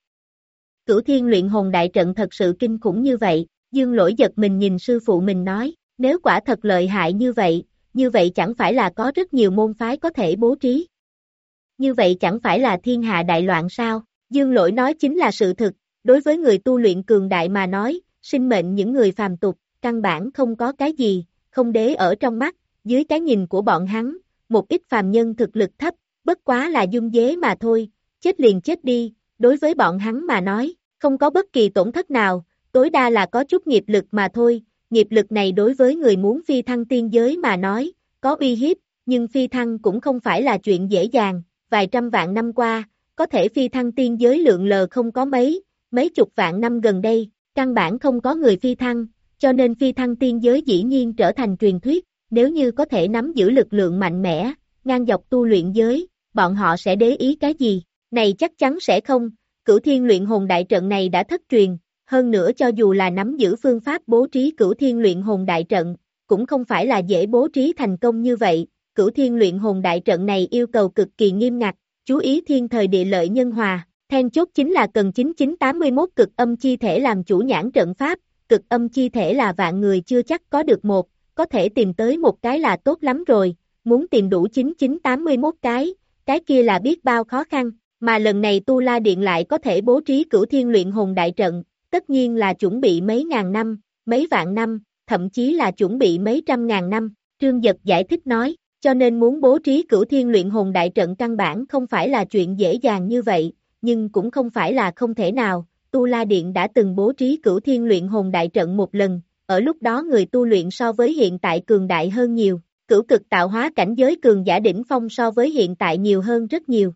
Cửu thiên luyện hồn đại trận thật sự kinh khủng như vậy, dương lỗi giật mình nhìn sư phụ mình nói, nếu quả thật lợi hại như vậy, như vậy chẳng phải là có rất nhiều môn phái có thể bố trí. Như vậy chẳng phải là thiên hạ đại loạn sao, dương lỗi nói chính là sự thực, đối với người tu luyện cường đại mà nói, sinh mệnh những người phàm tục, căn bản không có cái gì, không đế ở trong mắt, dưới cái nhìn của bọn hắn, một ít phàm nhân thực lực thấp, bất quá là dung dế mà thôi, chết liền chết đi, đối với bọn hắn mà nói, không có bất kỳ tổn thất nào, tối đa là có chút nghiệp lực mà thôi, nghiệp lực này đối với người muốn phi thăng tiên giới mà nói, có uy hiếp, nhưng phi thăng cũng không phải là chuyện dễ dàng, vài trăm vạn năm qua, có thể phi thăng tiên giới lượng lờ không có mấy, mấy chục vạn năm gần đây, căn bản không có người phi thăng, cho nên phi thăng tiên giới dĩ nhiên trở thành truyền thuyết, nếu như có thể nắm giữ lực lượng mạnh mẽ, ngang dọc tu luyện giới, bọn họ sẽ để ý cái gì? Này chắc chắn sẽ không, cửu thiên luyện hồn đại trận này đã thất truyền, hơn nữa cho dù là nắm giữ phương pháp bố trí cửu thiên luyện hồn đại trận, cũng không phải là dễ bố trí thành công như vậy, cửu thiên luyện hồn đại trận này yêu cầu cực kỳ nghiêm ngặt, chú ý thiên thời địa lợi nhân hòa, then chốt chính là cần 9981 cực âm chi thể làm chủ nhãn trận pháp, cực âm chi thể là vạn người chưa chắc có được một, có thể tìm tới một cái là tốt lắm rồi, muốn tìm đủ 9981 cái, cái kia là biết bao khó khăn, mà lần này Tu La Điện lại có thể bố trí cửu thiên luyện hồn đại trận, tất nhiên là chuẩn bị mấy ngàn năm, mấy vạn năm, thậm chí là chuẩn bị mấy trăm ngàn năm, Trương Giật giải thích nói, cho nên muốn bố trí cửu thiên luyện hồn đại trận căn bản không phải là chuyện dễ dàng như vậy, nhưng cũng không phải là không thể nào, Tu La Điện đã từng bố trí cửu thiên luyện hồn đại trận một lần, ở lúc đó người tu luyện so với hiện tại cường đại hơn nhiều, cửu cực tạo hóa cảnh giới cường giả đỉnh phong so với hiện tại nhiều hơn rất nhiều.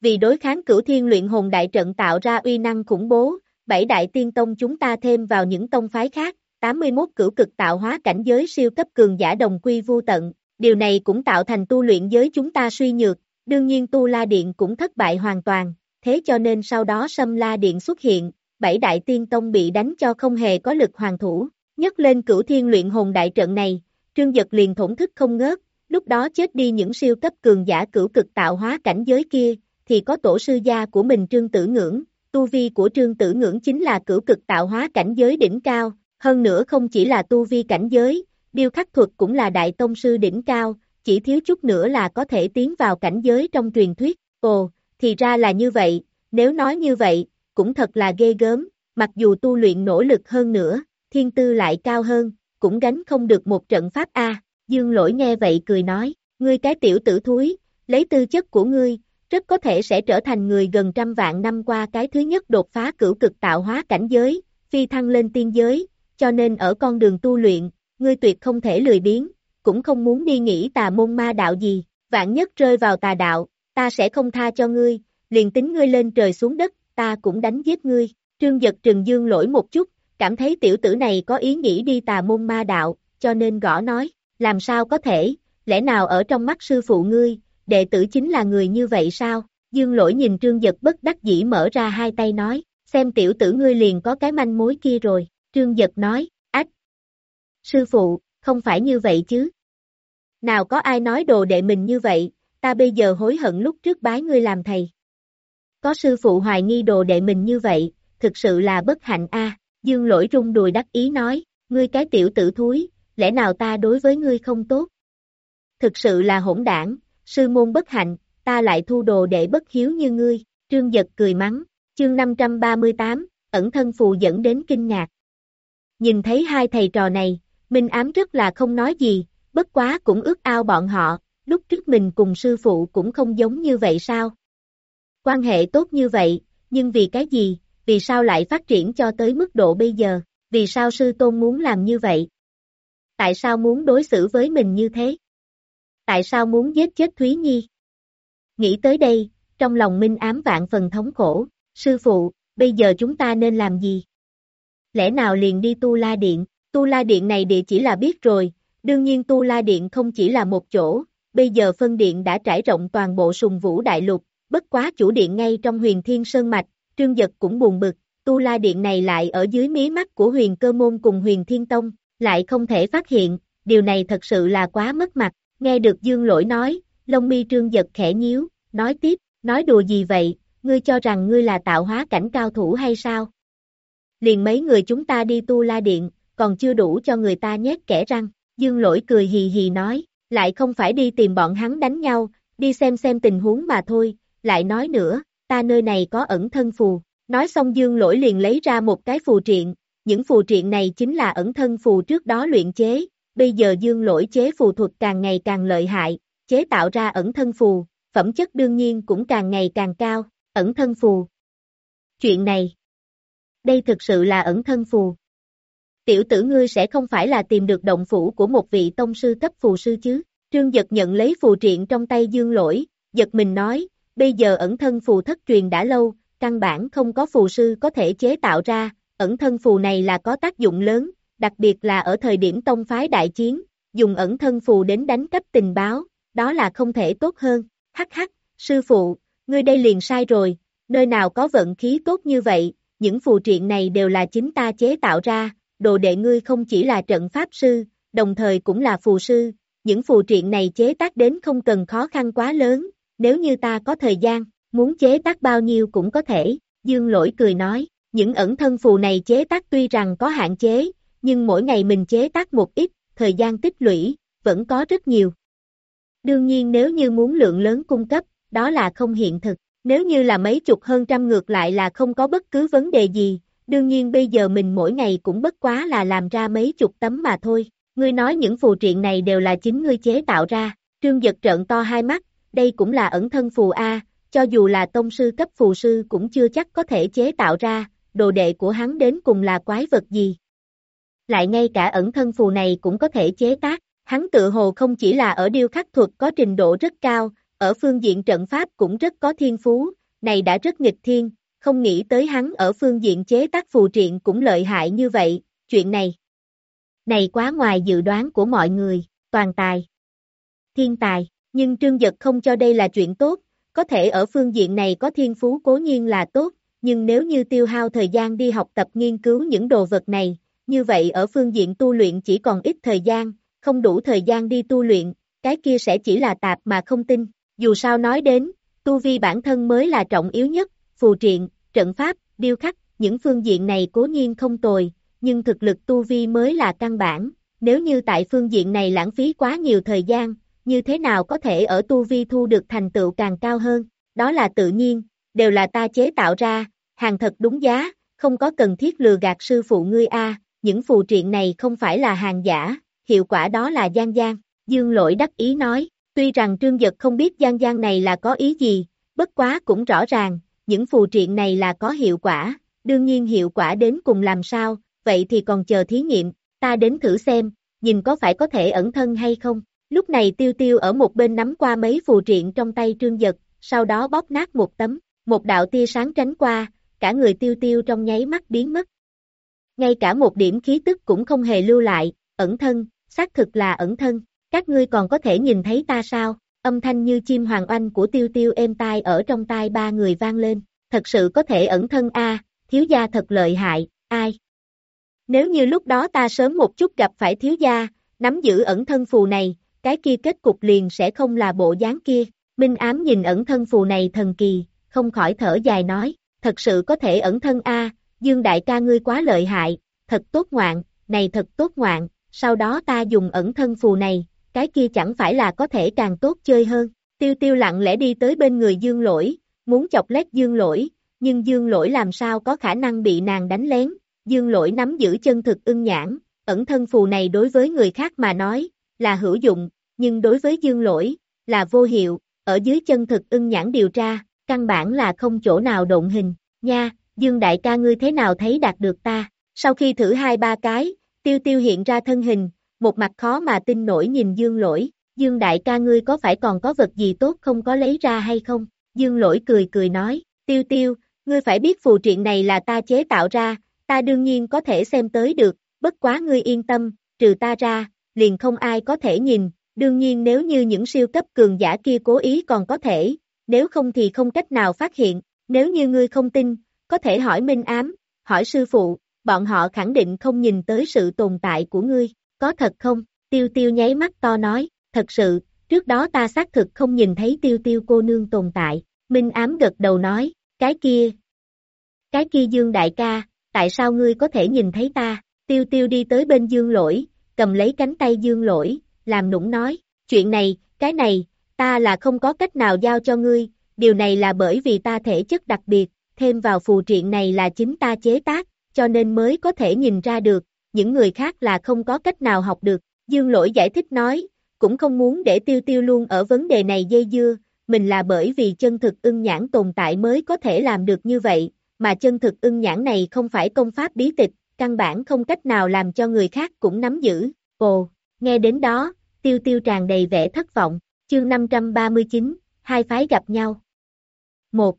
Vì đối kháng cửu thiên luyện hồn đại trận tạo ra uy năng khủng bố, bảy đại tiên tông chúng ta thêm vào những tông phái khác, 81 cửu cực tạo hóa cảnh giới siêu cấp cường giả đồng quy vu tận, điều này cũng tạo thành tu luyện giới chúng ta suy nhược, đương nhiên tu la điện cũng thất bại hoàn toàn, thế cho nên sau đó Sâm La Điện xuất hiện, bảy đại tiên tông bị đánh cho không hề có lực hoàn thủ, nhất lên cửu thiên luyện hồn đại trận này, trương giật liền thổn thức không ngớt, lúc đó chết đi những siêu cấp cường giả cửu cực tạo hóa cảnh giới kia, thì có tổ sư gia của mình trương tử ngưỡng, tu vi của trương tử ngưỡng chính là cửu cực tạo hóa cảnh giới đỉnh cao, hơn nữa không chỉ là tu vi cảnh giới, điêu khắc thuật cũng là đại tông sư đỉnh cao, chỉ thiếu chút nữa là có thể tiến vào cảnh giới trong truyền thuyết, ồ, thì ra là như vậy, nếu nói như vậy, cũng thật là ghê gớm, mặc dù tu luyện nỗ lực hơn nữa, thiên tư lại cao hơn, cũng gánh không được một trận pháp A, dương lỗi nghe vậy cười nói, ngươi cái tiểu tử thúi, lấy tư chất của ngươi, rất có thể sẽ trở thành người gần trăm vạn năm qua cái thứ nhất đột phá cửu cực tạo hóa cảnh giới, phi thăng lên tiên giới, cho nên ở con đường tu luyện, ngươi tuyệt không thể lười biếng, cũng không muốn đi nghĩ tà môn ma đạo gì, vạn nhất rơi vào tà đạo, ta sẽ không tha cho ngươi, liền tính ngươi lên trời xuống đất, ta cũng đánh giết ngươi. Trương giật trừng dương lỗi một chút, cảm thấy tiểu tử này có ý nghĩ đi tà môn ma đạo, cho nên gõ nói, làm sao có thể, lẽ nào ở trong mắt sư phụ ngươi, đệ tử chính là người như vậy sao? Dương lỗi nhìn trương giật bất đắc dĩ mở ra hai tay nói, xem tiểu tử ngươi liền có cái manh mối kia rồi, trương giật nói. Sư phụ, không phải như vậy chứ. Nào có ai nói đồ đệ mình như vậy, ta bây giờ hối hận lúc trước bái ngươi làm thầy. Có sư phụ hoài nghi đồ đệ mình như vậy, thực sự là bất hạnh a. Dương lỗi rung đùi đắc ý nói, ngươi cái tiểu tử thúi, lẽ nào ta đối với ngươi không tốt? Thực sự là hỗn đảng, sư môn bất hạnh, ta lại thu đồ đệ bất hiếu như ngươi, trương giật cười mắng, chương 538, ẩn thân phù dẫn đến kinh ngạc. Nhìn thấy hai thầy trò này, Minh ám rất là không nói gì, bất quá cũng ước ao bọn họ, lúc trước mình cùng sư phụ cũng không giống như vậy sao? Quan hệ tốt như vậy, nhưng vì cái gì, vì sao lại phát triển cho tới mức độ bây giờ, vì sao sư tôn muốn làm như vậy? Tại sao muốn đối xử với mình như thế? Tại sao muốn giết chết Thúy Nhi? Nghĩ tới đây, trong lòng Minh ám vạn phần thống khổ, sư phụ, bây giờ chúng ta nên làm gì? Lẽ nào liền đi tu la điện, tu la điện này địa chỉ là biết rồi, đương nhiên tu la điện không chỉ là một chỗ, bây giờ phân điện đã trải rộng toàn bộ sùng vũ đại lục, bất quá chủ điện ngay trong huyền thiên sơn mạch, trương giật cũng buồn bực, tu la điện này lại ở dưới mí mắt của huyền cơ môn cùng huyền thiên tông, lại không thể phát hiện, điều này thật sự là quá mất mặt, nghe được dương lỗi nói, lông mi trương giật khẽ nhíu, nói tiếp, nói đùa gì vậy, ngươi cho rằng ngươi là tạo hóa cảnh cao thủ hay sao? Liền mấy người chúng ta đi tu la điện, còn chưa đủ cho người ta nhét kẻ răng, dương lỗi cười hì hì nói, lại không phải đi tìm bọn hắn đánh nhau, đi xem xem tình huống mà thôi, lại nói nữa, ta nơi này có ẩn thân phù. Nói xong dương lỗi liền lấy ra một cái phù triện, những phù triện này chính là ẩn thân phù trước đó luyện chế, bây giờ dương lỗi chế phù thuật càng ngày càng lợi hại, chế tạo ra ẩn thân phù, phẩm chất đương nhiên cũng càng ngày càng cao, ẩn thân phù. Chuyện này, đây thực sự là ẩn thân phù. Tiểu tử ngươi sẽ không phải là tìm được động phủ của một vị tông sư cấp phù sư chứ, trương giật nhận lấy phù triện trong tay dương lỗi, giật mình nói, bây giờ ẩn thân phù thất truyền đã lâu, căn bản không có phù sư có thể chế tạo ra, ẩn thân phù này là có tác dụng lớn, đặc biệt là ở thời điểm tông phái đại chiến, dùng ẩn thân phù đến đánh cấp tình báo, đó là không thể tốt hơn, hắc hắc, sư phụ, ngươi đây liền sai rồi, nơi nào có vận khí tốt như vậy, những phù triện này đều là chính ta chế tạo ra, đồ đệ ngươi không chỉ là trận pháp sư, đồng thời cũng là phù sư, những phù triện này chế tác đến không cần khó khăn quá lớn, nếu như ta có thời gian, muốn chế tác bao nhiêu cũng có thể, dương lỗi cười nói, những ẩn thân phù này chế tác tuy rằng có hạn chế, nhưng mỗi ngày mình chế tác một ít, thời gian tích lũy, vẫn có rất nhiều. Đương nhiên nếu như muốn lượng lớn cung cấp, đó là không hiện thực, nếu như là mấy chục hơn trăm ngược lại là không có bất cứ vấn đề gì, đương nhiên bây giờ mình mỗi ngày cũng bất quá là làm ra mấy chục tấm mà thôi. Ngươi nói những phù triện này đều là chính ngươi chế tạo ra, trương giật trợn to hai mắt, đây cũng là ẩn thân phù A, cho dù là tông sư cấp phù sư cũng chưa chắc có thể chế tạo ra, đồ đệ của hắn đến cùng là quái vật gì. Lại ngay cả ẩn thân phù này cũng có thể chế tác, hắn tự hồ không chỉ là ở điêu khắc thuật có trình độ rất cao, ở phương diện trận pháp cũng rất có thiên phú, này đã rất nghịch thiên, không nghĩ tới hắn ở phương diện chế tác phù triện cũng lợi hại như vậy, chuyện này. Này quá ngoài dự đoán của mọi người, toàn tài. Thiên tài, nhưng trương giật không cho đây là chuyện tốt, có thể ở phương diện này có thiên phú cố nhiên là tốt, nhưng nếu như tiêu hao thời gian đi học tập nghiên cứu những đồ vật này, như vậy ở phương diện tu luyện chỉ còn ít thời gian, không đủ thời gian đi tu luyện, cái kia sẽ chỉ là tạp mà không tin. Dù sao nói đến, tu vi bản thân mới là trọng yếu nhất, phù triện, trận pháp, điêu khắc, những phương diện này cố nhiên không tồi, nhưng thực lực tu vi mới là căn bản, nếu như tại phương diện này lãng phí quá nhiều thời gian, như thế nào có thể ở tu vi thu được thành tựu càng cao hơn, đó là tự nhiên, đều là ta chế tạo ra, hàng thật đúng giá, không có cần thiết lừa gạt sư phụ ngươi a, những phù triện này không phải là hàng giả, hiệu quả đó là gian gian, dương lỗi đắc ý nói, tuy rằng trương giật không biết gian gian này là có ý gì, bất quá cũng rõ ràng, những phù triện này là có hiệu quả, đương nhiên hiệu quả đến cùng làm sao, vậy thì còn chờ thí nghiệm, ta đến thử xem, nhìn có phải có thể ẩn thân hay không. Lúc này tiêu tiêu ở một bên nắm qua mấy phù triện trong tay trương giật, sau đó bóp nát một tấm, một đạo tia sáng tránh qua, cả người tiêu tiêu trong nháy mắt biến mất. Ngay cả một điểm khí tức cũng không hề lưu lại, ẩn thân, xác thực là ẩn thân, các ngươi còn có thể nhìn thấy ta sao? Âm thanh như chim hoàng oanh của tiêu tiêu êm tai ở trong tai ba người vang lên, thật sự có thể ẩn thân a, thiếu gia thật lợi hại, ai? Nếu như lúc đó ta sớm một chút gặp phải thiếu gia, nắm giữ ẩn thân phù này, cái kia kết cục liền sẽ không là bộ dáng kia. Minh ám nhìn ẩn thân phù này thần kỳ, không khỏi thở dài nói, thật sự có thể ẩn thân a, Dương đại ca ngươi quá lợi hại, thật tốt ngoạn, này thật tốt ngoạn, sau đó ta dùng ẩn thân phù này, cái kia chẳng phải là có thể càng tốt chơi hơn. Tiêu tiêu lặng lẽ đi tới bên người dương lỗi, muốn chọc lét dương lỗi, nhưng dương lỗi làm sao có khả năng bị nàng đánh lén, dương lỗi nắm giữ chân thực ưng nhãn, ẩn thân phù này đối với người khác mà nói, là hữu dụng, nhưng đối với dương lỗi, là vô hiệu, ở dưới chân thực ưng nhãn điều tra, căn bản là không chỗ nào động hình, nha, dương đại ca ngươi thế nào thấy đạt được ta, sau khi thử hai ba cái, tiêu tiêu hiện ra thân hình, một mặt khó mà tin nổi nhìn dương lỗi, dương đại ca ngươi có phải còn có vật gì tốt không có lấy ra hay không, dương lỗi cười cười nói, tiêu tiêu, ngươi phải biết phù triện này là ta chế tạo ra, ta đương nhiên có thể xem tới được, bất quá ngươi yên tâm, trừ ta ra, liền không ai có thể nhìn, đương nhiên nếu như những siêu cấp cường giả kia cố ý còn có thể, nếu không thì không cách nào phát hiện, nếu như ngươi không tin, có thể hỏi Minh Ám, hỏi sư phụ, bọn họ khẳng định không nhìn tới sự tồn tại của ngươi, có thật không? Tiêu tiêu nháy mắt to nói, thật sự, trước đó ta xác thực không nhìn thấy tiêu tiêu cô nương tồn tại, Minh Ám gật đầu nói, cái kia, cái kia Dương đại ca, tại sao ngươi có thể nhìn thấy ta? Tiêu tiêu đi tới bên Dương lỗi, cầm lấy cánh tay Dương lỗi, làm nũng nói, chuyện này, cái này, ta là không có cách nào giao cho ngươi, điều này là bởi vì ta thể chất đặc biệt, thêm vào phù triện này là chính ta chế tác, cho nên mới có thể nhìn ra được, những người khác là không có cách nào học được. Dương lỗi giải thích nói, cũng không muốn để tiêu tiêu luôn ở vấn đề này dây dưa, mình là bởi vì chân thực ưng nhãn tồn tại mới có thể làm được như vậy, mà chân thực ưng nhãn này không phải công pháp bí tịch, căn bản không cách nào làm cho người khác cũng nắm giữ. Ồ, nghe đến đó, tiêu tiêu tràn đầy vẻ thất vọng, chương 539, hai phái gặp nhau. 1.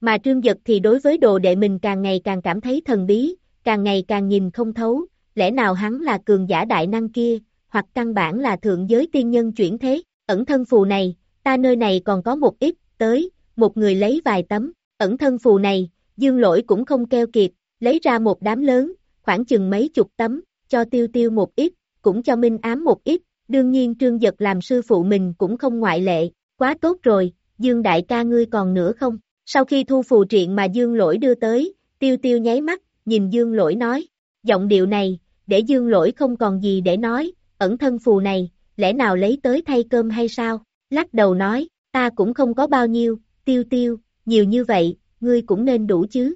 Mà trương giật thì đối với đồ đệ mình càng ngày càng cảm thấy thần bí, càng ngày càng nhìn không thấu, lẽ nào hắn là cường giả đại năng kia, hoặc căn bản là thượng giới tiên nhân chuyển thế, ẩn thân phù này, ta nơi này còn có một ít, tới, một người lấy vài tấm, ẩn thân phù này, dương lỗi cũng không keo kiệt, lấy ra một đám lớn, khoảng chừng mấy chục tấm, cho tiêu tiêu một ít, cũng cho Minh ám một ít, đương nhiên trương giật làm sư phụ mình cũng không ngoại lệ, quá tốt rồi, Dương đại ca ngươi còn nữa không? Sau khi thu phù triện mà Dương lỗi đưa tới, tiêu tiêu nháy mắt, nhìn Dương lỗi nói, giọng điệu này, để Dương lỗi không còn gì để nói, ẩn thân phù này, lẽ nào lấy tới thay cơm hay sao? Lắc đầu nói, ta cũng không có bao nhiêu, tiêu tiêu, nhiều như vậy, ngươi cũng nên đủ chứ.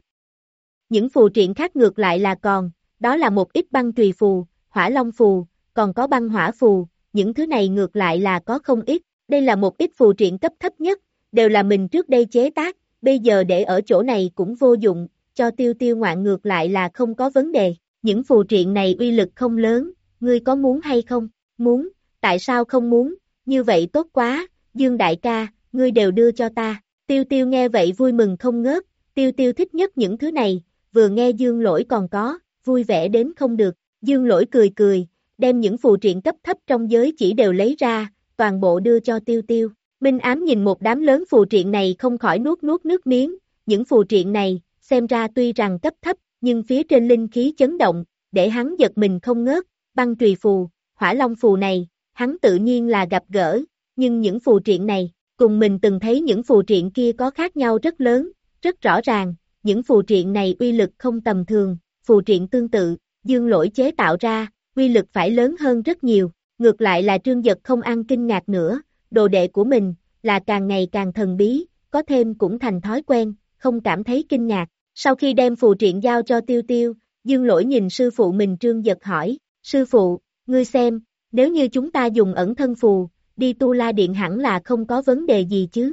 Những phù triện khác ngược lại là còn, đó là một ít băng trùy phù, hỏa long phù, còn có băng hỏa phù, những thứ này ngược lại là có không ít, đây là một ít phù triện cấp thấp nhất, đều là mình trước đây chế tác, bây giờ để ở chỗ này cũng vô dụng, cho tiêu tiêu ngoạn ngược lại là không có vấn đề, những phù triện này uy lực không lớn, ngươi có muốn hay không? Muốn, tại sao không muốn, như vậy tốt quá, Dương đại ca, ngươi đều đưa cho ta, tiêu tiêu nghe vậy vui mừng không ngớt, tiêu tiêu thích nhất những thứ này, vừa nghe Dương lỗi còn có, vui vẻ đến không được, Dương lỗi cười cười, đem những phù triện cấp thấp trong giới chỉ đều lấy ra, toàn bộ đưa cho tiêu tiêu. Minh ám nhìn một đám lớn phù triện này không khỏi nuốt nuốt nước miếng, những phù triện này, xem ra tuy rằng cấp thấp, nhưng phía trên linh khí chấn động, để hắn giật mình không ngớt, băng trùy phù, hỏa long phù này, hắn tự nhiên là gặp gỡ, nhưng những phù triện này, cùng mình từng thấy những phù triện kia có khác nhau rất lớn, rất rõ ràng, những phù triện này uy lực không tầm thường, phù triện tương tự, dương lỗi chế tạo ra, uy lực phải lớn hơn rất nhiều, ngược lại là trương giật không ăn kinh ngạc nữa, đồ đệ của mình, là càng ngày càng thần bí, có thêm cũng thành thói quen, không cảm thấy kinh ngạc. Sau khi đem phù triện giao cho tiêu tiêu, dương lỗi nhìn sư phụ mình trương giật hỏi, sư phụ, ngươi xem, nếu như chúng ta dùng ẩn thân phù, đi tu la điện hẳn là không có vấn đề gì chứ.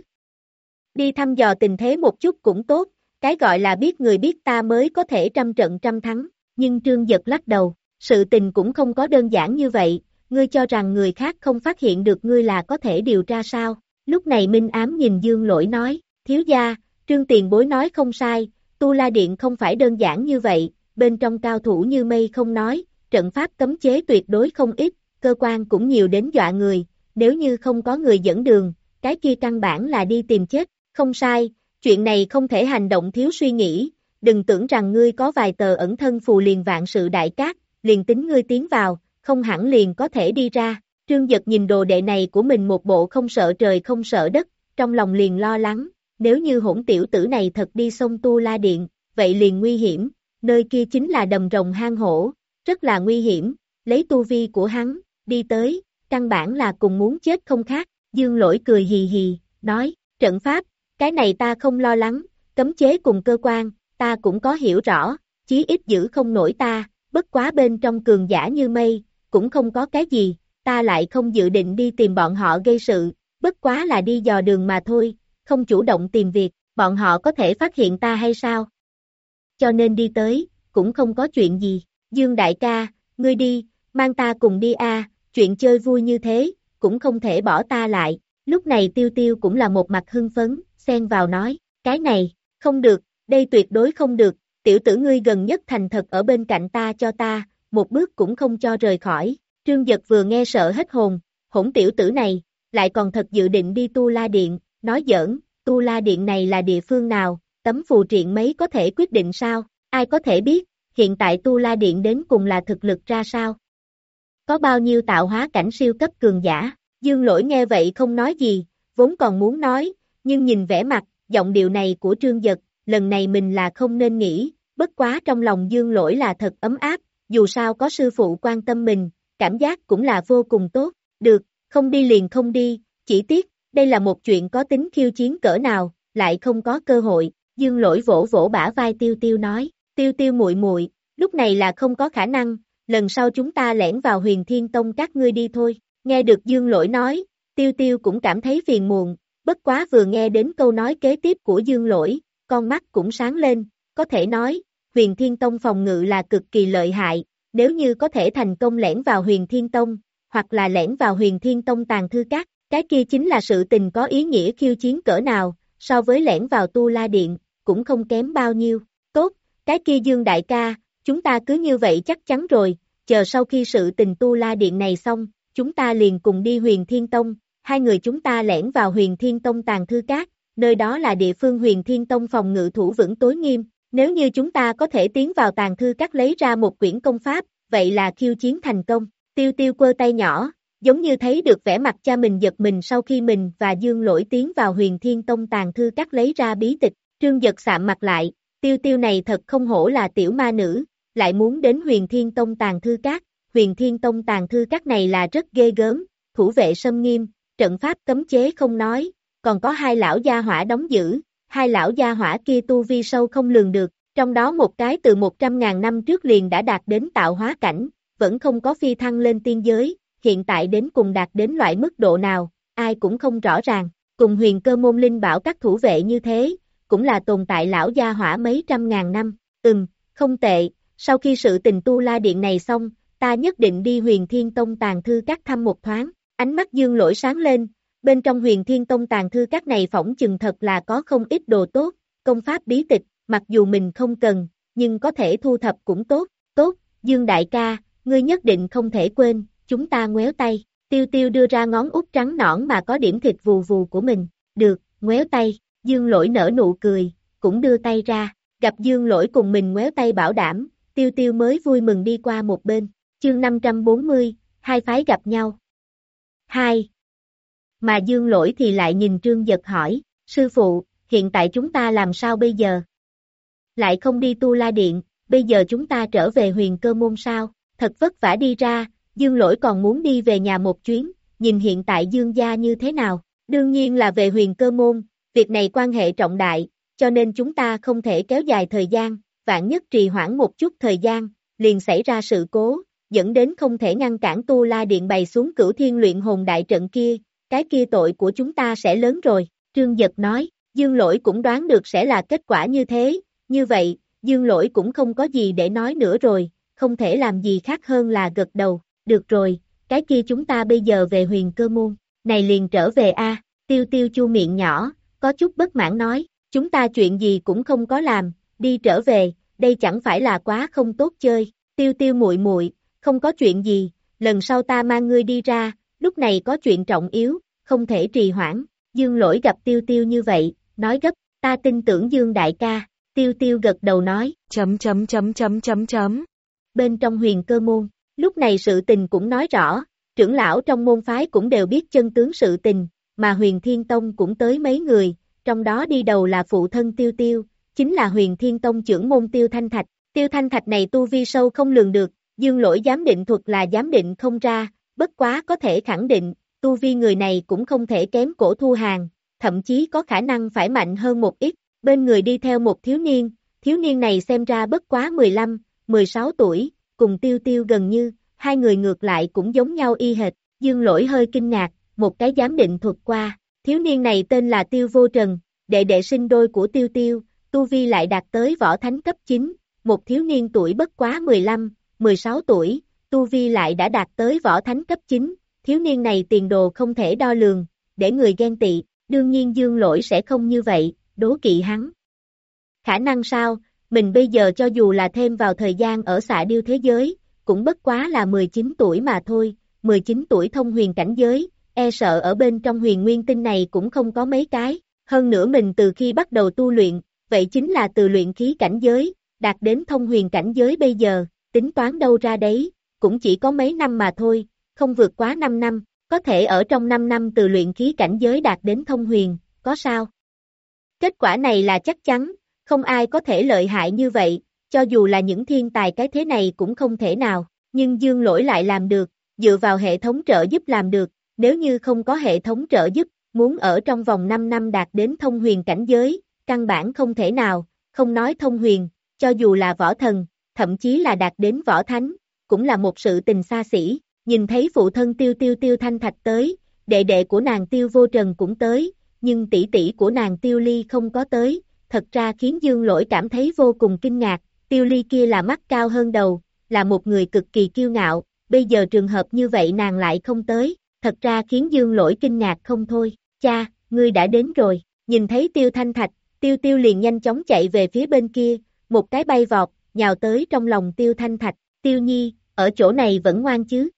Đi thăm dò tình thế một chút cũng tốt, cái gọi là biết người biết ta mới có thể trăm trận trăm thắng, nhưng trương giật lắc đầu, sự tình cũng không có đơn giản như vậy, ngươi cho rằng người khác không phát hiện được ngươi là có thể điều tra sao. Lúc này Minh Ám nhìn Dương Lỗi nói, thiếu gia, trương tiền bối nói không sai, tu la điện không phải đơn giản như vậy, bên trong cao thủ như mây không nói, trận pháp cấm chế tuyệt đối không ít, cơ quan cũng nhiều đến dọa người, nếu như không có người dẫn đường, cái kia căn bản là đi tìm chết, không sai, chuyện này không thể hành động thiếu suy nghĩ, đừng tưởng rằng ngươi có vài tờ ẩn thân phù liền vạn sự đại cát, liền tính ngươi tiến vào, không hẳn liền có thể đi ra. Trương Giật nhìn đồ đệ này của mình một bộ không sợ trời không sợ đất, trong lòng liền lo lắng, nếu như hỗn tiểu tử này thật đi sông Tu La Điện, vậy liền nguy hiểm, nơi kia chính là đầm rồng hang hổ, rất là nguy hiểm, lấy tu vi của hắn, đi tới, căn bản là cùng muốn chết không khác, dương lỗi cười hì hì, nói, trận pháp, cái này ta không lo lắng, cấm chế cùng cơ quan, ta cũng có hiểu rõ, chí ít giữ không nổi ta, bất quá bên trong cường giả như mây, cũng không có cái gì, ta lại không dự định đi tìm bọn họ gây sự, bất quá là đi dò đường mà thôi, không chủ động tìm việc, bọn họ có thể phát hiện ta hay sao? Cho nên đi tới, cũng không có chuyện gì, Dương đại ca, ngươi đi, mang ta cùng đi a, chuyện chơi vui như thế, cũng không thể bỏ ta lại, lúc này tiêu tiêu cũng là một mặt hưng phấn, xen vào nói, cái này, không được, đây tuyệt đối không được, tiểu tử ngươi gần nhất thành thật ở bên cạnh ta cho ta, một bước cũng không cho rời khỏi, trương giật vừa nghe sợ hết hồn, hỗn tiểu tử này, lại còn thật dự định đi tu la điện, nói giỡn, tu la điện này là địa phương nào, tấm phù triện mấy có thể quyết định sao, ai có thể biết, hiện tại tu la điện đến cùng là thực lực ra sao. Có bao nhiêu tạo hóa cảnh siêu cấp cường giả, dương lỗi nghe vậy không nói gì, vốn còn muốn nói, nhưng nhìn vẻ mặt, giọng điệu này của trương giật, lần này mình là không nên nghĩ, bất quá trong lòng dương lỗi là thật ấm áp, dù sao có sư phụ quan tâm mình, cảm giác cũng là vô cùng tốt, được, không đi liền không đi, chỉ tiếc, đây là một chuyện có tính khiêu chiến cỡ nào, lại không có cơ hội, dương lỗi vỗ vỗ bả vai tiêu tiêu nói, tiêu tiêu muội muội lúc này là không có khả năng, lần sau chúng ta lẻn vào huyền thiên tông các ngươi đi thôi, nghe được dương lỗi nói, tiêu tiêu cũng cảm thấy phiền muộn, bất quá vừa nghe đến câu nói kế tiếp của dương lỗi, con mắt cũng sáng lên, có thể nói, huyền thiên tông phòng ngự là cực kỳ lợi hại, nếu như có thể thành công lẻn vào huyền thiên tông, hoặc là lẻn vào huyền thiên tông tàn thư các, cái kia chính là sự tình có ý nghĩa khiêu chiến cỡ nào, so với lẻn vào tu la điện, cũng không kém bao nhiêu, tốt, cái kia dương đại ca, chúng ta cứ như vậy chắc chắn rồi, chờ sau khi sự tình tu la điện này xong, chúng ta liền cùng đi huyền thiên tông, hai người chúng ta lẻn vào huyền thiên tông tàn thư cát, nơi đó là địa phương huyền thiên tông phòng ngự thủ vững tối nghiêm, nếu như chúng ta có thể tiến vào tàn thư cát lấy ra một quyển công pháp, vậy là khiêu chiến thành công. tiêu tiêu quơ tay nhỏ, giống như thấy được vẻ mặt cha mình giật mình sau khi mình và Dương lỗi tiến vào huyền thiên tông tàn thư cắt lấy ra bí tịch, trương giật sạm mặt lại, tiêu tiêu này thật không hổ là tiểu ma nữ, lại muốn đến huyền thiên tông tàn thư cát, huyền thiên tông tàn thư cát này là rất ghê gớm, thủ vệ sâm nghiêm, trận pháp cấm chế không nói, còn có hai lão gia hỏa đóng giữ, hai lão gia hỏa kia tu vi sâu không lường được, trong đó một cái từ 100.000 năm trước liền đã đạt đến tạo hóa cảnh, vẫn không có phi thăng lên tiên giới, hiện tại đến cùng đạt đến loại mức độ nào, ai cũng không rõ ràng, cùng huyền cơ môn linh bảo các thủ vệ như thế, cũng là tồn tại lão gia hỏa mấy trăm ngàn năm, ừm, không tệ, sau khi sự tình tu la điện này xong, ta nhất định đi huyền thiên tông tàn thư các thăm một thoáng, ánh mắt dương lỗi sáng lên, bên trong huyền thiên tông tàn thư các này phỏng chừng thật là có không ít đồ tốt, công pháp bí tịch, mặc dù mình không cần, nhưng có thể thu thập cũng tốt, tốt, dương đại ca, ngươi nhất định không thể quên, chúng ta ngoéo tay, tiêu tiêu đưa ra ngón út trắng nõn mà có điểm thịt vù vù của mình, được, ngoéo tay, dương lỗi nở nụ cười, cũng đưa tay ra, gặp dương lỗi cùng mình ngoéo tay bảo đảm, tiêu tiêu mới vui mừng đi qua một bên, chương 540, hai phái gặp nhau. 2. Mà dương lỗi thì lại nhìn trương giật hỏi, sư phụ, hiện tại chúng ta làm sao bây giờ? Lại không đi tu la điện, bây giờ chúng ta trở về huyền cơ môn sao, thật vất vả đi ra, dương lỗi còn muốn đi về nhà một chuyến, nhìn hiện tại dương gia như thế nào, đương nhiên là về huyền cơ môn, việc này quan hệ trọng đại, cho nên chúng ta không thể kéo dài thời gian, vạn nhất trì hoãn một chút thời gian, liền xảy ra sự cố, dẫn đến không thể ngăn cản tu la điện bày xuống cửu thiên luyện hồn đại trận kia, cái kia tội của chúng ta sẽ lớn rồi, trương giật nói, dương lỗi cũng đoán được sẽ là kết quả như thế, như vậy, dương lỗi cũng không có gì để nói nữa rồi, không thể làm gì khác hơn là gật đầu, được rồi, cái kia chúng ta bây giờ về huyền cơ môn, này liền trở về a tiêu tiêu chu miệng nhỏ, có chút bất mãn nói, chúng ta chuyện gì cũng không có làm, đi trở về, đây chẳng phải là quá không tốt chơi, tiêu tiêu muội muội không có chuyện gì, lần sau ta mang ngươi đi ra, lúc này có chuyện trọng yếu, không thể trì hoãn, dương lỗi gặp tiêu tiêu như vậy, nói gấp, ta tin tưởng dương đại ca, tiêu tiêu gật đầu nói, chấm chấm chấm chấm chấm chấm, bên trong huyền cơ môn, lúc này sự tình cũng nói rõ, trưởng lão trong môn phái cũng đều biết chân tướng sự tình, mà huyền thiên tông cũng tới mấy người, trong đó đi đầu là phụ thân tiêu tiêu, chính là huyền thiên tông trưởng môn tiêu thanh thạch, tiêu thanh thạch này tu vi sâu không lường được, dương lỗi giám định thuật là giám định không ra, bất quá có thể khẳng định, tu vi người này cũng không thể kém cổ thu hàng, thậm chí có khả năng phải mạnh hơn một ít, bên người đi theo một thiếu niên, thiếu niên này xem ra bất quá 15, 16 tuổi, cùng tiêu tiêu gần như, hai người ngược lại cũng giống nhau y hệt, dương lỗi hơi kinh ngạc, một cái giám định thuật qua, thiếu niên này tên là tiêu vô trần, đệ đệ sinh đôi của tiêu tiêu, tu vi lại đạt tới võ thánh cấp 9, một thiếu niên tuổi bất quá 15, 16 tuổi, tu vi lại đã đạt tới võ thánh cấp 9, thiếu niên này tiền đồ không thể đo lường, để người ghen tị, đương nhiên dương lỗi sẽ không như vậy, đố kỵ hắn. Khả năng sao, mình bây giờ cho dù là thêm vào thời gian ở xạ điêu thế giới, cũng bất quá là 19 tuổi mà thôi, 19 tuổi thông huyền cảnh giới, e sợ ở bên trong huyền nguyên tinh này cũng không có mấy cái, hơn nữa mình từ khi bắt đầu tu luyện, vậy chính là từ luyện khí cảnh giới, đạt đến thông huyền cảnh giới bây giờ, tính toán đâu ra đấy, cũng chỉ có mấy năm mà thôi, không vượt quá 5 năm, có thể ở trong 5 năm từ luyện khí cảnh giới đạt đến thông huyền, có sao? Kết quả này là chắc chắn, không ai có thể lợi hại như vậy, cho dù là những thiên tài cái thế này cũng không thể nào, nhưng dương lỗi lại làm được, dựa vào hệ thống trợ giúp làm được, nếu như không có hệ thống trợ giúp, muốn ở trong vòng 5 năm đạt đến thông huyền cảnh giới, căn bản không thể nào, không nói thông huyền, cho dù là võ thần, thậm chí là đạt đến võ thánh, cũng là một sự tình xa xỉ, nhìn thấy phụ thân tiêu tiêu tiêu thanh thạch tới, đệ đệ của nàng tiêu vô trần cũng tới, nhưng tỷ tỷ của nàng tiêu ly không có tới, thật ra khiến dương lỗi cảm thấy vô cùng kinh ngạc, tiêu ly kia là mắt cao hơn đầu, là một người cực kỳ kiêu ngạo, bây giờ trường hợp như vậy nàng lại không tới, thật ra khiến dương lỗi kinh ngạc không thôi, cha, ngươi đã đến rồi, nhìn thấy tiêu thanh thạch, tiêu tiêu liền nhanh chóng chạy về phía bên kia, một cái bay vọt, nhào tới trong lòng tiêu thanh thạch, tiêu nhi, ở chỗ này vẫn ngoan chứ.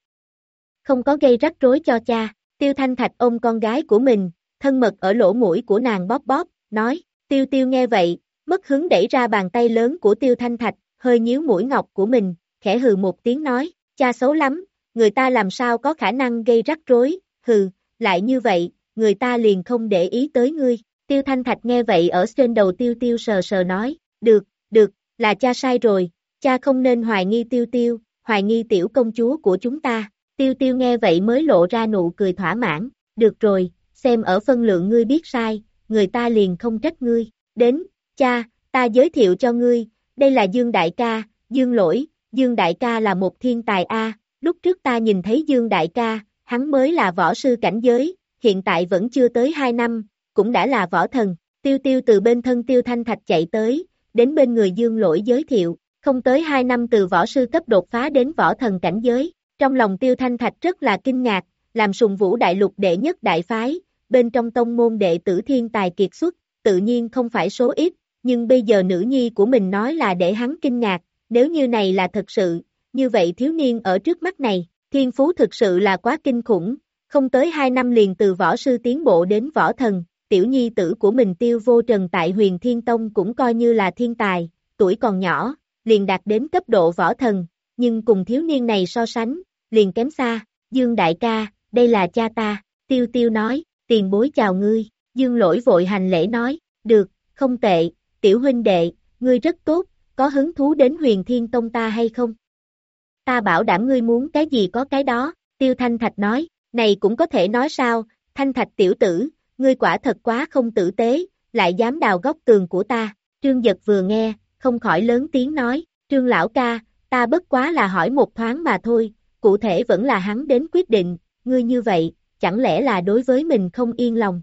Không có gây rắc rối cho cha, tiêu thanh thạch ôm con gái của mình, thân mật ở lỗ mũi của nàng bóp bóp, nói, tiêu tiêu nghe vậy, mất hứng đẩy ra bàn tay lớn của tiêu thanh thạch, hơi nhíu mũi ngọc của mình, khẽ hừ một tiếng nói, cha xấu lắm, người ta làm sao có khả năng gây rắc rối, hừ, lại như vậy, người ta liền không để ý tới ngươi. Tiêu Thanh Thạch nghe vậy ở trên đầu tiêu tiêu sờ sờ nói, được, được, là cha sai rồi, cha không nên hoài nghi tiêu tiêu, hoài nghi tiểu công chúa của chúng ta. Tiêu tiêu nghe vậy mới lộ ra nụ cười thỏa mãn, được rồi, xem ở phân lượng ngươi biết sai, người ta liền không trách ngươi. Đến, cha, ta giới thiệu cho ngươi, đây là Dương Đại ca, Dương Lỗi, Dương Đại ca là một thiên tài A, lúc trước ta nhìn thấy Dương Đại ca, hắn mới là võ sư cảnh giới, hiện tại vẫn chưa tới 2 năm, cũng đã là võ thần. Tiêu tiêu từ bên thân tiêu thanh thạch chạy tới, đến bên người Dương Lỗi giới thiệu, không tới 2 năm từ võ sư cấp đột phá đến võ thần cảnh giới, trong lòng tiêu thanh thạch rất là kinh ngạc, làm sùng vũ đại lục đệ nhất đại phái, bên trong tông môn đệ tử thiên tài kiệt xuất, tự nhiên không phải số ít, nhưng bây giờ nữ nhi của mình nói là để hắn kinh ngạc, nếu như này là thật sự, như vậy thiếu niên ở trước mắt này, thiên phú thực sự là quá kinh khủng, không tới 2 năm liền từ võ sư tiến bộ đến võ thần, tiểu nhi tử của mình tiêu vô trần tại huyền thiên tông cũng coi như là thiên tài, tuổi còn nhỏ, liền đạt đến cấp độ võ thần, nhưng cùng thiếu niên này so sánh, liền kém xa, Dương đại ca, đây là cha ta, tiêu tiêu nói, tiền bối chào ngươi, Dương lỗi vội hành lễ nói, được, không tệ, tiểu huynh đệ, ngươi rất tốt, có hứng thú đến huyền thiên tông ta hay không? Ta bảo đảm ngươi muốn cái gì có cái đó, tiêu thanh thạch nói, này cũng có thể nói sao, thanh thạch tiểu tử, ngươi quả thật quá không tử tế, lại dám đào góc tường của ta, trương giật vừa nghe, không khỏi lớn tiếng nói, trương lão ca, ta bất quá là hỏi một thoáng mà thôi, cụ thể vẫn là hắn đến quyết định, ngươi như vậy, chẳng lẽ là đối với mình không yên lòng.